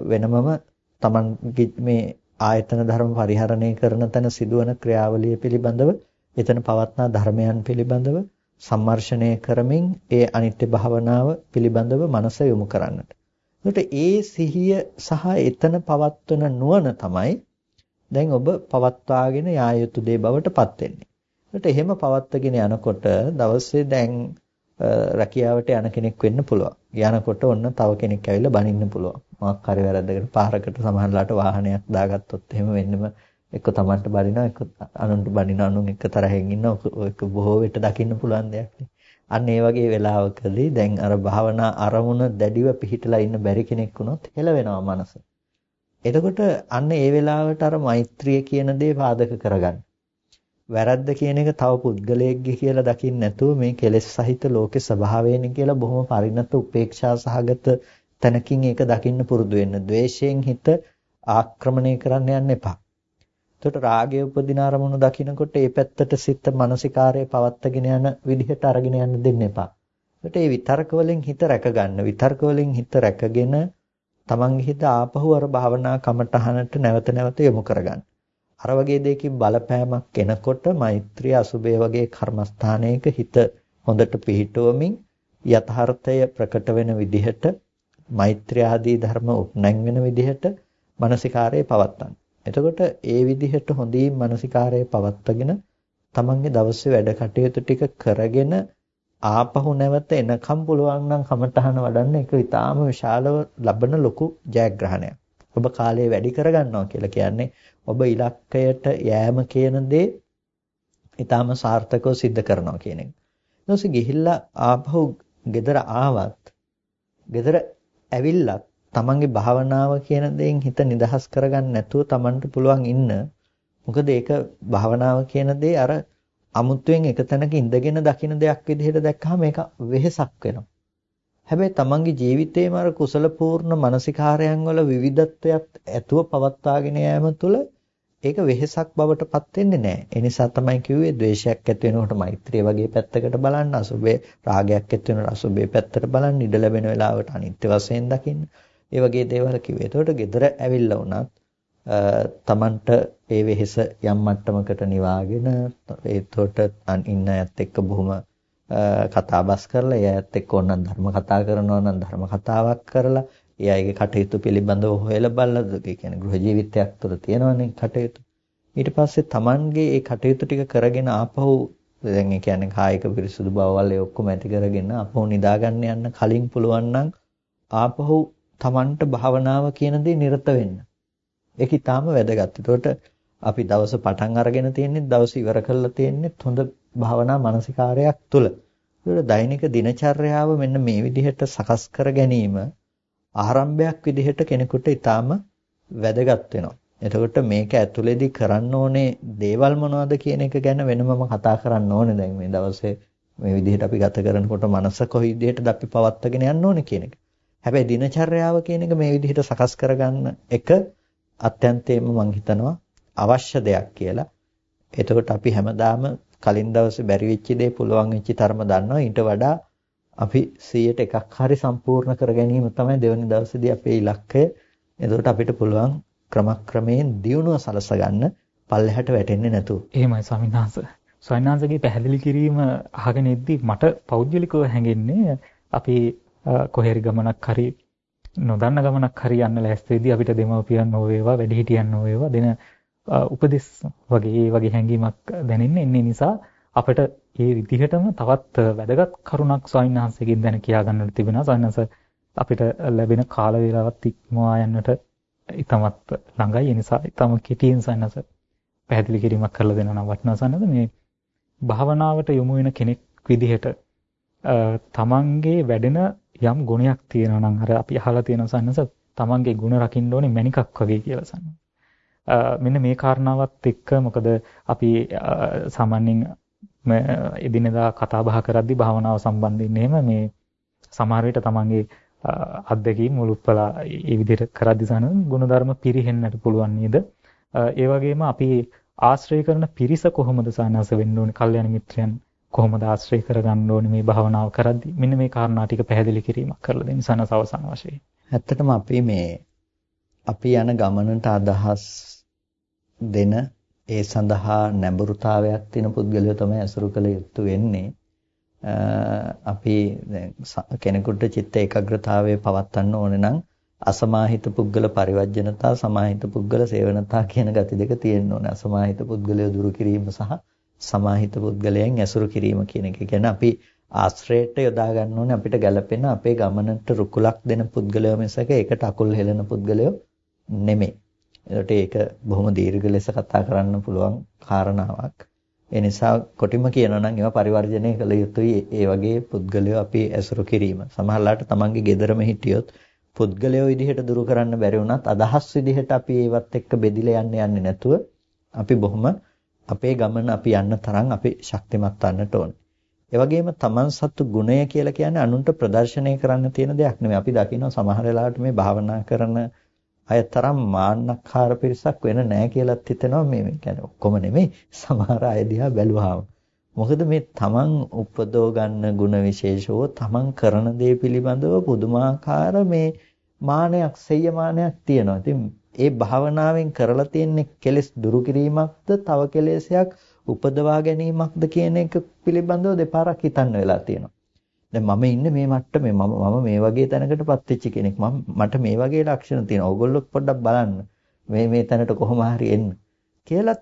වෙනමම තමන්ගේ මේ ආයතන ධර්ම පරිහරණය කරන තැන සිදුවන ක්‍රියාවලිය පිළිබඳව එතන පවත්නා ධර්මයන් පිළිබඳව සම්මර්ෂණය කරමින් ඒ අනිත්‍ය භාවනාව පිළිබඳව මනස යොමු කරන්නට. ඒකට ඒ සිහිය සහ එතන පවත්වන නුවණ තමයි දැන් ඔබ පවත්වාගෙන යා යුතු දේ බවට පත් වෙන්නේ. ඒකට එහෙම පවත්වාගෙන යනකොට දවසේ දැන් රැකියාවට යන කෙනෙක් වෙන්න පුළුවන්. යනකොට ඔන්න තව කෙනෙක් ඇවිල්ලා බනින්න පුළුවන්. මොකක් හරි වැරද්දකට පාරකට සමහරලාට වාහනයක් දාගත්තොත් එහෙම වෙන්නම එක්ක Tamanට බනිනවා එක්ක අනුන්ට බනිනවා අනුන් එක්ක තරහෙන් ඉන්නවා ඒක බොහෝ විට දකින්න පුළුවන් දෙයක් නේ. අන්න ඒ වගේ වෙලාවකදී දැන් අර භාවනා අරමුණ දැඩිව පිහිටලා ඉන්න බැරි කෙනෙක් වුණොත් හෙලවෙනවා මනස. එතකොට අන්න ඒ වෙලාවට අර මෛත්‍රිය කියන දේ පාදක කරගන්න. වැරද්ද කියන එක තව පුද්ගලයෙක්ගේ කියලා දකින්න නැතුව මේ කෙලෙස් සහිත ලෝකේ ස්වභාවයෙන් කියලා බොහොම පරිණත උපේක්ෂා සහගත තැනකින් ඒක දකින්න පුරුදු වෙන්න. ද්වේෂයෙන් හිත ආක්‍රමණය කරන්න යන්න එපා. එතකොට රාගය උපදින අරමුණු දකිනකොට ඒ පැත්තට සිත මානසිකාරයේ පවත්තගෙන යන විදිහට අරගෙන යන්න දෙන්න එපා. එතකොට මේ විතර්ක වලින් හිත රැකගන්න. විතර්ක වලින් හිත රැකගෙන තමන්ගේ හිත ආපහු අර භාවනා කමටහනට නැවත නැවත යොමු කරගන්න. අර වගේ දෙයකින් බලපෑමක් එනකොට මෛත්‍රී අසුබය වගේ කර්මස්ථානයක හිත හොඳට පිහිටුවමින් යථාර්ථය ප්‍රකට වෙන විදිහට මෛත්‍රී ආදී ධර්ම උපනැන් වෙන විදිහට මානසිකාරයේ පවත්තන්න. එතකොට ඒ විදිහට හොඳින් මානසිකාරයේ පවත්වාගෙන තමන්ගේ දවසේ වැඩ කටයුතු ටික කරගෙන ආපහු නැවත එනකම් පුළුවන් නම් කමටහන වඩන්න ඒක ඊටාම විශාලව ලබන ලොකු ජයග්‍රහණයක්. ඔබ කාලය වැඩි කරගන්නවා කියලා කියන්නේ ඔබ ඉලක්කයට යෑම කියන දේ ඊටාම සාර්ථකව සිද්ධ කරනවා කියන එක. ඊට ගිහිල්ලා ආපහු ගෙදර ආවත් ගෙදර ඇවිල්ලත් තමන්ගේ භාවනාව කියන දෙයින් හිත නිදහස් කරගන්න නැතුව තමන්ට පුළුවන් ඉන්න. මොකද ඒක භාවනාව කියන දේ අර අමුතුවෙන් එක තැනක ඉඳගෙන දකින දෙයක් විදිහට දැක්කහම මේක වෙහෙසක් වෙනවා. හැබැයි තමන්ගේ ජීවිතේම අර කුසල පූර්ණ මානසිකාරයන් වල විවිධත්වයක් ඇතුව පවත්වාගෙන යාම තුළ ඒක වෙහෙසක් බවට පත් වෙන්නේ නැහැ. ඒ නිසා තමයි කිව්වේ ද්වේෂයක් ඇති වෙනකොට මෛත්‍රිය වගේ පැත්තකට බලන්න, අසුබේ රාගයක් ඇති වෙනකොට අසුබේ පැත්තට බලන්න, ඉඩ ලැබෙන වෙලාවට අනිත්‍ය වශයෙන් දකින්න. ඒ වගේ දේවල් කිව්වේ. එතකොට gedara ඇවිල්ලා වුණත් තමන්ට ඒ වෙහෙස යම් මට්ටමකට නිවාගෙන ඒතකොට ඉන්න අයත් එක්ක බොහොම කතා බස් කරලා ඒ අයත් එක්ක ඕනනම් ධර්ම කතා කරනවා නම් ධර්ම කතාවක් කරලා ඒ අයගේ කටයුතු පිළිබඳව හොයලා බලලා ඒ කියන්නේ ගෘහ ජීවිතයක් තුළ තියෙනවනේ කටයුතු ඊට පස්සේ තමන්ගේ ඒ කටයුතු ටික කරගෙන ආපහු දැන් ඒ කියන්නේ කායික පිරිසුදු බවවල් ඒ ඔක්කොම ඇති කරගෙන ආපහු නිදා ගන්න යන්න කලින් පුළුවන් නම් ආපහු තමන්ට භාවනාව කියන දේ නිරත වෙන්න ඒක ඊටාම වැදගත්. ඒකට අපි දවස පටන් අරගෙන තියෙන්නේ දවස ඉවර කරලා තියෙන්නේ හොඳ භාවනා මානසිකාරයක් තුල. ඒකට දෛනික දිනචර්යාව මෙන්න මේ විදිහට සකස් කර ගැනීම ආරම්භයක් විදිහට කෙනෙකුට ඊටාම වැදගත් වෙනවා. එතකොට මේක ඇතුලේදී කරන්න ඕනේ දේවල් මොනවද කියන එක ගැන වෙනමම කතා කරන්න ඕනේ දැන් මේ දවසේ මේ විදිහට අපි ගත කරනකොට මනස කොයි විදිහටද අපි පවත්වාගෙන යන්න ඕනේ කියන එක. හැබැයි දිනචර්යාව කියන එක මේ විදිහට සකස් කරගන්න එක අත්‍යන්තයෙන්ම මම හිතනවා අවශ්‍ය දෙයක් කියලා. එතකොට අපි හැමදාම කලින් දවසේ බැරි වෙච්ච දේ පුළුවන් වෙච්ච තරම දන්නවා. ඊට වඩා අපි 100ට එකක් හරි සම්පූර්ණ කර ගැනීම තමයි දෙවැනි දවසේදී අපේ ඉලක්කය. එතකොට අපිට පුළුවන් ක්‍රමක්‍රමයෙන් දියුණුව සලස ගන්න පල්ලෙහාට වැටෙන්නේ නැතුව. එහෙමයි ස්වාමීන් වහන්සේ. ස්වාමීන් පැහැදිලි කිරීම අහගෙන ඉද්දි මට පෞද්ගලිකව හැඟෙන්නේ අපි කොහේරි ගමනක් හරි නොදන්න ගමනක් හරි යන්න ලෑස්තිෙදී අපිට දෙමව්පියන් නොවේවා වැඩිහිටියන් නොවේවා දෙන උපදෙස් වගේ ඒ වගේ හැඟීමක් දැනෙන්නේ එන්නේ නිසා අපිට මේ විදිහටම තවත් වැදගත් කරුණක් ස්වාමීන් වහන්සේගෙන් දැන කියා ගන්නට තිබෙනවා. ස්වාමීන් අපිට ලැබෙන කාල වේලාවත් ඉක්මවා යන්නට ඊටමත් ළඟයි. ඒ නිසා ඊටම කෙටියෙන් ස්වාමීන් පැහැදිලි කිරීමක් කරලා දෙනවා නම් වටිනවා සන්නද මේ භාවනාවට යොමු වෙන කෙනෙක් විදිහට තමන්ගේ වැඩෙන යම් ගුණයක් තියෙනවා නම් අර අපි අහලා තියෙන සන්නස තමන්ගේ ගුණ රකින්න ඕනේ මණිකක් වගේ කියලා සන්න. මෙන්න මේ කාරණාවත් එක්ක මොකද අපි සාමාන්‍යයෙන් එදිනෙදා කතා බහ කරද්දී භාවනාව සම්බන්ධයෙන් එහෙම මේ සමහර විට තමන්ගේ අත්දැකීම් මුලුප්පලා ඒ විදිහට කරද්දී සන ගුණධර්ම පිරිහෙන්නට පුළුවන් නේද? ඒ වගේම අපි ආශ්‍රය කරන පිරිස කොහොමද සානස වෙන්න ඕනේ? කල්යාණ මිත්‍රයන් කොහොමද ආශ්‍රය කරගන්න ඕනේ මේ භාවනාව කරද්දී මෙන්න මේ කාරණා ටික පැහැදිලි කිරීමක් කරලා දෙන්න සනස අවසන් වශයෙන්. ඇත්තටම අපි මේ අපි යන ගමනට අදහස් දෙන ඒ සඳහා නැඹුරුතාවයක් තියෙන පුද්ගලයෝ තමයි අසුරු කළ යුතු වෙන්නේ. අපි කෙනෙකුට චිත්ත ඒකාග්‍රතාවය පවත්වන්න ඕනේ නම් අසමාහිත පුද්ගල පරිවර්ජනතා සමාහිත පුද්ගල සේවනතා කියන ගති දෙක තියෙන්න ඕනේ. අසමාහිත පුද්ගලය දුරු කිරීම සහ සමාහිත පුද්ගලයන් ඇසුරු කිරීම කියන එක. කියන්නේ අපි ආශ්‍රයයට යොදා ගන්න ඕනේ අපිට ගැළපෙන අපේ ගමනට රුකුලක් දෙන පුද්ගලයෝ මිසක ඒකට අකුල් හෙලන පුද්ගලයෝ නෙමෙයි. ඒකට ඒක බොහොම දීර්ඝ ලෙස කතා කරන්න පුළුවන් කාරණාවක්. ඒ නිසා කොටිම කියනවා නම් ඒවා පරිවර්ජනය කළ යුතුයි. ඒ වගේ පුද්ගලයෝ අපි ඇසුරු කිරීම. සමහරලාට තමන්ගේ ගෙදරම හිටියොත් පුද්ගලයෝ විදිහට දුරු කරන්න බැරි වුණත් අදහස් විදිහට අපි ඒවත් එක්ක බෙදිලා යන්න යන්නේ නැතුව අපි බොහොම අපේ ගමන අපි යන්න තරම් අපි ශක්තිමත් වන්නට ඕනේ. ඒ වගේම තමන් සතු ගුණය කියලා කියන්නේ අනුන්ට ප්‍රදර්ශනය කරන්න තියෙන දෙයක් නෙමෙයි. අපි දකිනවා සමහර වෙලාවට මේ භාවනා කරන අය තරම් මාන්නකාර පිරිසක් වෙන නැහැ කියලාත් හිතෙනවා මේ කියන්නේ ඔක්කොම නෙමෙයි සමහර අය දිහා බැලුවාම. මොකද මේ තමන් උපදව ගන්න ಗುಣ විශේෂව තමන් කරන දේ පිළිබඳව පුදුමාකාර මේ මානයක් සෙය්‍යමානයක් තියෙනවා. ඉතින් ඒ භාවනාවෙන් කරලා තියෙන්නේ කෙලෙස් දුරු කිරීමක්ද තව කෙලෙසයක් උපදවා ගැනීමක්ද කියන එක පිළිබඳව දෙපාරක් හිතන්න වෙලා තියෙනවා. දැන් මම ඉන්නේ මේ මට්ටමේ මම මම මේ වගේ තැනකටපත් වෙච්ච කෙනෙක්. මම මට මේ වගේ ලක්ෂණ තියෙනවා. ඕගොල්ලෝ පොඩ්ඩක් බලන්න. මේ මේ තැනට කොහොම හරි එන්න. කියලා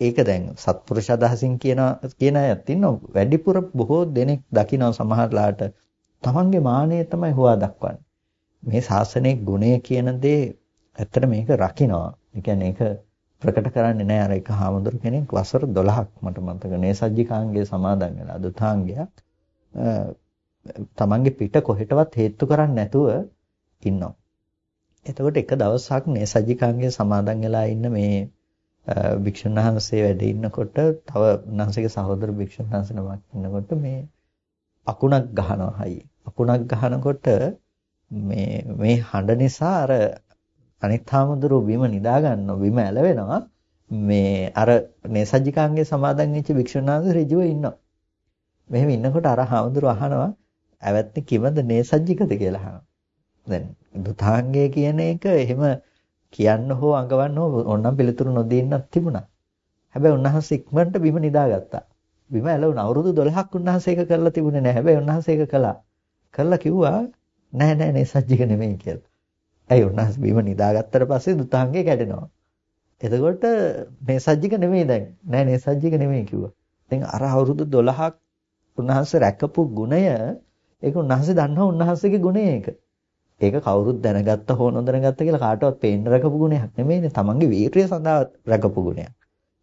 ඒක දැන් සත්පුරුෂ අදහසින් කියන කියන අයත් ඉන්නවා. වැඩිපුර බොහෝ දෙනෙක් දකිනවා සමහරලාට තමන්ගේ මානය තමයි හොවා දක්වන්නේ. මේ ශාසනයේ ගුණය කියන දේ ඇත්තට මේක රකින්නවා. ඒ කියන්නේ ඒක ප්‍රකට කරන්නේ නැහැ අර එක හාමුදුරු කෙනෙක් වසර 12ක් මට මතක නේ සජ්ජිකාංගයේ සමාදන් වෙලා දුතාංගයක් තමන්ගේ පිට කොහෙටවත් හේතු කරන්නේ නැතුව ඉන්නවා. එතකොට එක දවසක් මේ සජිකාංගයේ සමාදන් වෙලා ඉන්න මේ භික්ෂුන් වහන්සේ වැඩ ඉන්නකොට තව උන්වහන්සේගේ සහෝදර භික්ෂුන් වහන්සේ නමක් ඉන්නකොට මේ අකුණක් ගහනවා හයි. අකුණක් ගහනකොට මේ මේ හඬ නිසා අර අනිත් හාමුදුරුවෝ බිම නිදා ගන්නවා බිම ඇලවෙනවා මේ අර නේසජ්ජිකාංගයේ සමාදන් වෙච්ච භික්ෂුන් වහන්සේ ඍජුව ඉන්නවා. මෙහෙම ඉන්නකොට අර හාමුදුරුවෝ අහනවා ඇවැත්නි කිවද නේසජ්ජිකද කියලා අහනවා. දැන් දුතාංගය කියන එක එහෙම කියන්න හෝ අඟවන්න හෝ ඕනනම් පිළිතුරු නොදෙන්නක් තිබුණා. හැබැයි උන්වහන්සේ ඉක්මනට බිම නිදාගත්තා. බිම ඇලවුණ අවුරුදු 12ක් උන්වහන්සේ ඒක කරලා තිබුණේ නැහැ. හැබැයි උන්වහන්සේ ඒක කළා. කළා කිව්වා නෑ නෑ නේසජ්ජික නෙමෙයි කියලා. ඇයි උන්වහන්සේ බිම නිදාගත්තට පස්සේ දුතාංගය කැඩෙනවා. එතකොට මේ සජ්ජික නෙමෙයි දැන්. නෑ නේ සජ්ජික නෙමෙයි කිව්වා. දැන් අර අවුරුදු 12ක් උන්වහන්සේ රැකපු ගුණය ඒක උන්වහන්සේ දන්නවා උන්වහන්සේගේ ගුණය ඒක. ඒක කවුරුත් දැනගත්ත හෝ නොදැනගත්ත කියලා කාටවත් පේන්න රැකපු ගුණයක් නෙමෙයිනේ. තමන්ගේ වීරිය සඳහා රැකපු ගුණයක්.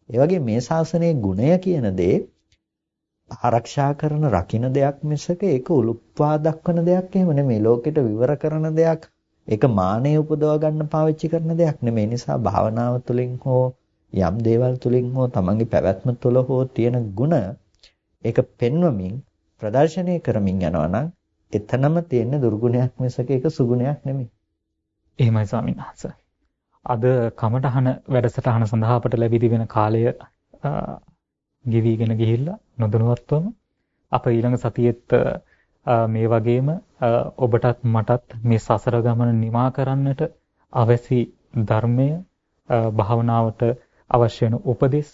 ඒ වගේ මේ ශාසනයේ ගුණය කියන දේ ආරක්ෂා කරන රකින්න දෙයක් මිසක ඒක උලුප්පා දක්වන දෙයක් එහෙම නෙමෙයි. ලෝකෙට විවර කරන දෙයක් ඒක මානෙ උපදවා ගන්න පාවිච්චි කරන දෙයක් නෙමෙයි. නිසා භාවනාව තුළින් හෝ යම් දේවල් තුළින් හෝ තමන්ගේ පැවැත්ම තුළ හෝ තියෙන ಗುಣ ඒක පෙන්වමින් ප්‍රදර්ශනය කරමින් යනවා නම් එතනම තියෙන දුර්ගුණයක් මිසක ඒක සුගුණයක් නෙමෙයි. එහෙමයි ස්වාමීන් වහන්සේ. අද කමඨහන වැඩසටහන සඳහා අපට ලැබී වෙන කාලය ගෙවිගෙන ගිහිල්ලා නොදැනුවත්වම අප ඊළඟ සතියේත් මේ වගේම ඔබටත් මටත් මේ සසර ගමන නිමා කරන්නට අවැසි ධර්මය භාවනාවට අවශ්‍ය වෙන උපදෙස්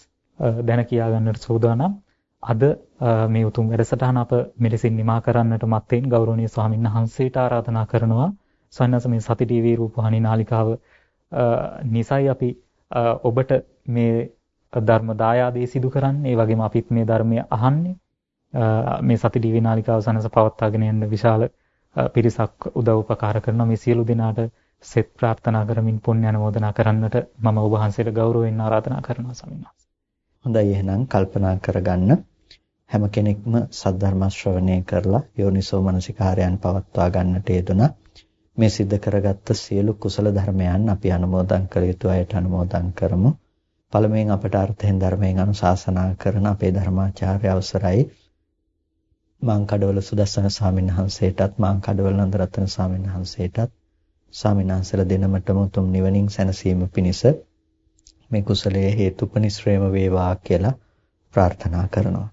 දැන කියා ගන්නට සූදානම්. අද මේ උතුම් වැඩසටහන අප මෙලෙසින් නිමා කරන්නට මත්තෙන් ගෞරවනීය ස්වාමීන් වහන්සේට ආරාධනා කරනවා. සන්නස මේ සති ටීවී රූපවාහිනී නාලිකාව නිසයි අපි ඔබට මේ ධර්ම දායාදේ සිදු කරන්නේ. ඒ වගේම අපිත් මේ ධර්මය අහන්නේ. මේ සති ටීවී නාලිකාව සනස පවත්වාගෙන යන්න විශාල පිරිසක් උදව් උපකාර කරන මේ සියලු දෙනාට සෙත් ප්‍රාර්ථනා කරමින් පුණ්‍ය අනුමෝදනා කරන්නට මම ඔබ වහන්සේට ගෞරවයෙන් ආරාධනා කරනවා ස්වාමීන් වහන්සේ. හොඳයි එහෙනම් කල්පනා කරගන්න හැම කෙනෙක්ම සද්ධර්ම ශ්‍රවණය කරලා යෝනිසෝ මනසිකාරයන් පවත්වා ගන්නට යෙදුණා. මේ සිද්ධ කරගත්ත සියලු කුසල ධර්මයන් අපි අනුමෝදන් කළ යුතු අයට අනුමෝදන් කරමු. පළමුවෙන් අපට අර්ථයෙන් ධර්මයෙන් අනුශාසනා කරන අපේ ධර්මාචාර්ය අවසරයි මාංකඩවල සුදස්සන ස්වාමීන් වහන්සේටත් මාංකඩවල නන්දරත්න ස්වාමීන් වහන්සේටත් ස්වාමීන් වහන්සේලා දෙනමටම උතුම් නිවනින් සැනසීම පිණිස මේ කුසලයේ හේතුපනිශ්‍රේම වේවා කියලා ප්‍රාර්ථනා කරනවා.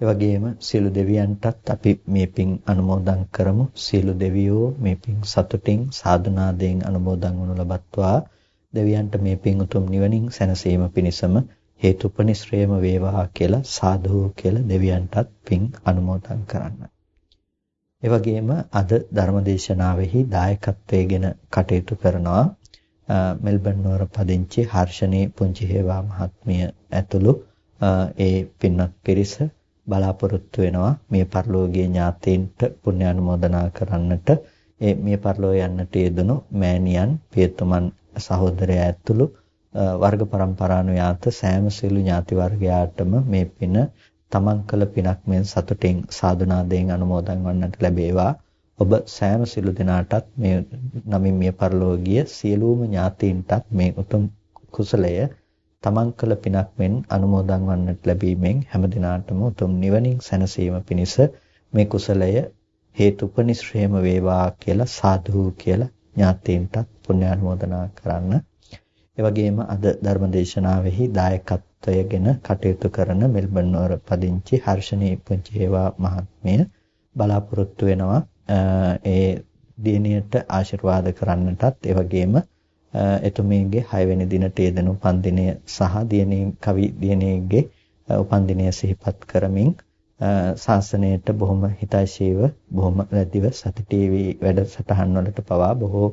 ඒ වගේම සියලු දෙවියන්ටත් අපි මේ පින් අනුමෝදන් කරමු. සියලු දෙවියෝ මේ පින් සතුටින් සාදුනාදයෙන් අනුමෝදන් වනු ලබත්වා දෙවියන්ට මේ පින් උතුම් නිවනින් සැනසීම පිණිසම හේතුපනිශ්‍රේම වේවා කියලා සාදු කියලා දෙවියන්ටත් පින් අනුමෝදන් කරන්න. ඒ වගේම අද ධර්මදේශනාවෙහි දායකත්වයෙන් කටයුතු කරනවා මෙල්බන් නුවර පදිංචි හර්ෂණී පුංචි හේවා මහත්මිය ඇතුළු ඒ පින්වත් පිරිස බලාපොරොත්තු වෙනවා මේ පරිලෝකීය ඥාතීන්ට පුණ්‍ය අනුමෝදනා කරන්නට ඒ මිය පරලෝ යන්නට යෙදුණු මෑණියන් පියතුමන් සහෝදරයා ඇතුළු වර්ග પરම්පරානුයාත සෑම සියලු ඥාති වර්ගයාටම මේ පින තමන් කළ පිනක් මෙන් සතුටින් සාදුනාදයෙන් අනුමෝදන් වන්නට ලැබේවා. ඔබ සෑම සියලු දෙනාටත් මේ නමින් මිය පරලෝකීය සියලුම ඥාතීන්ටත් මේ උතුම් කුසලය තමන් කළ පිනක් මෙන් අනුමෝදන් වන්නට ලැබීමෙන් හැම දිනාටම උතුම් නිවනින් සැනසීම පිණිස මේ කුසලය හේතුපනිශ්‍රේම වේවා කියලා සාදු කියලා ඥාතීන්ටත් පුණ්‍ය අනුමෝදනා කරන්න ඒ වගේම අද ධර්මදේශනාවෙහි දායකත්වයගෙන කටයුතු කරන මෙල්බන් නුවර පදිංචි හර්ෂණී පුංචේවා මහත්මිය බලාපොරොත්තු වෙනවා. ඒ දිනියට ආශිර්වාද කරන්නටත් ඒ වගේම එතුමියගේ 6 වෙනි දිනට යෙදෙන උපන්දිනය සහ දිනේ කවි දිනේගේ උපන්දිනය සිහිපත් කරමින් ශාසනයට බොහොම හිතයිශීව බොහොම ලැබිව සති ටීවී වැඩසටහන් වලට පවා බොහෝ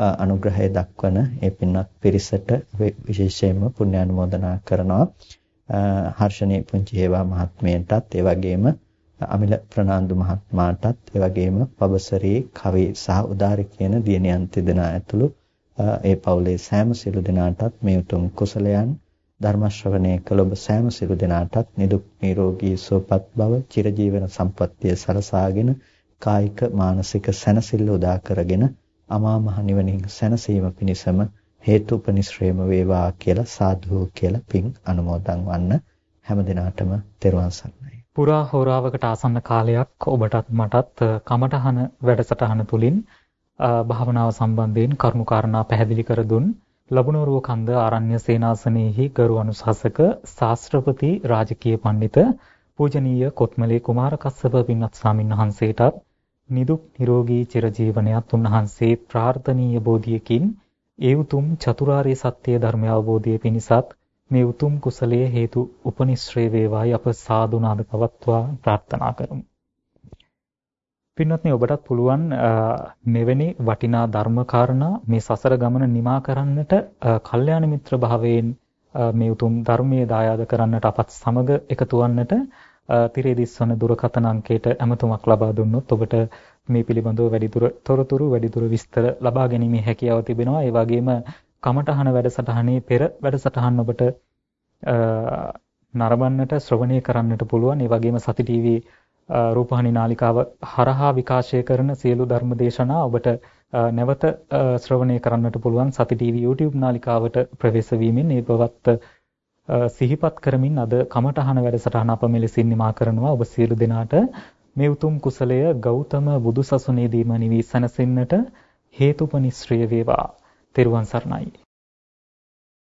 අනුග්‍රහය දක්වන ඒ පින්වත් පිරිසට විශේෂයෙන්ම පුණ්‍ය අනුමෝදනා කරනවා. හර්ෂණී පුංචි හේවා මහත්මයන්ටත් ඒ වගේම අමිල ප්‍රනාන්දු මහත්මයාටත් ඒ වගේම පබසරී කවි සහ උදාරි කියන දියණියන් තිදෙනා ඇතුළු ඒ පවුලේ සෑම සිළු දෙනාටත් මේ උතුම් කුසලයන් ධර්ම ශ්‍රවණය කළ ඔබ සෑම සිළු දෙනාටත් නිදුක් නිරෝගී සුවපත් බව චිරජීවන සම්පන්නිය සලසාගෙන කායික මානසික සැනසෙල්ල උදා කරගෙන අමා මහ නිවනින් සැනසීම පිණිසම හේතුපනිශ්‍රේම වේවා කියලා සාදු කියලා පින් අනුමෝදන් වන්න හැම දිනාටම තෙරුවන් සරණයි. පුරා හෝරාවකට ආසන්න කාලයක් ඔබටත් මටත් කමඨහන වැඩසටහන තුලින් භාවනාව සම්බන්ධයෙන් කරුණුකාරණා පැහැදිලි කර දුන් ලබුණෝරුව කන්ද ආරණ්‍ය සේනාසනයේහි ගරු අනුශාසක ශාස්ත්‍රපති රාජකීය පඬිත පූජනීය කොත්මලේ කුමාරකස්සප පින්වත් ස්වාමින් වහන්සේටත් නිදුක් නිරෝගී චිරජීවනයත් උන්වහන්සේ ප්‍රාර්ථනීය බෝධියකින් ඒ උතුම් චතුරාර්ය සත්‍ය ධර්මය අවබෝධය පිණිසත් මේ උතුම් කුසලයේ හේතු උපනිශ්‍රේ වේවායි අප සාදුනාද පවත්වා ප්‍රාර්ථනා කරමු. පින්වත්නි ඔබටත් පුළුවන් මෙවැනි වටිනා ධර්ම කාරණා මේ සසර ගමන නිමා කරන්නට කල්යාණ මිත්‍ර භාවයෙන් මේ උතුම් ධර්මයේ දායාද කරන්නට අපත් සමග එකතු වන්නට තිරේ දිස්වන දුරකථන අංකයට ඇමතුමක් ලබා දුන්නොත් ඔබට මේ පිළිබඳව වැඩිදුර තොරතුරු වැඩිදුර විස්තර ලබා ගැනීමේ හැකියාව තිබෙනවා. ඒ වගේම කමඨහන වැඩසටහනේ පෙර වැඩසටහන් ඔබට නරඹන්නට ශ්‍රවණය කරන්නට පුළුවන්. ඒ වගේම සති ටීවී රූපහානි නාලිකාව හරහා විකාශය කරන සියලු ධර්ම දේශනා ඔබට නැවත ශ්‍රවණය කරන්නට පුළුවන් සති ටීවී YouTube නාලිකාවට ප්‍රවේශ වීමෙන් ඒ බවත් සිහිපත් කරමින් අද කමඨහන වැඩසටහන අප මෙලෙසින් නිමා කරනවා ඔබ සියලු දෙනාට මේ උතුම් කුසලය ගෞතම බුදුසසුනේදීම නිවි සැනසෙන්නට හේතුපනිශ්‍රය වේවා. තෙරුවන් සරණයි.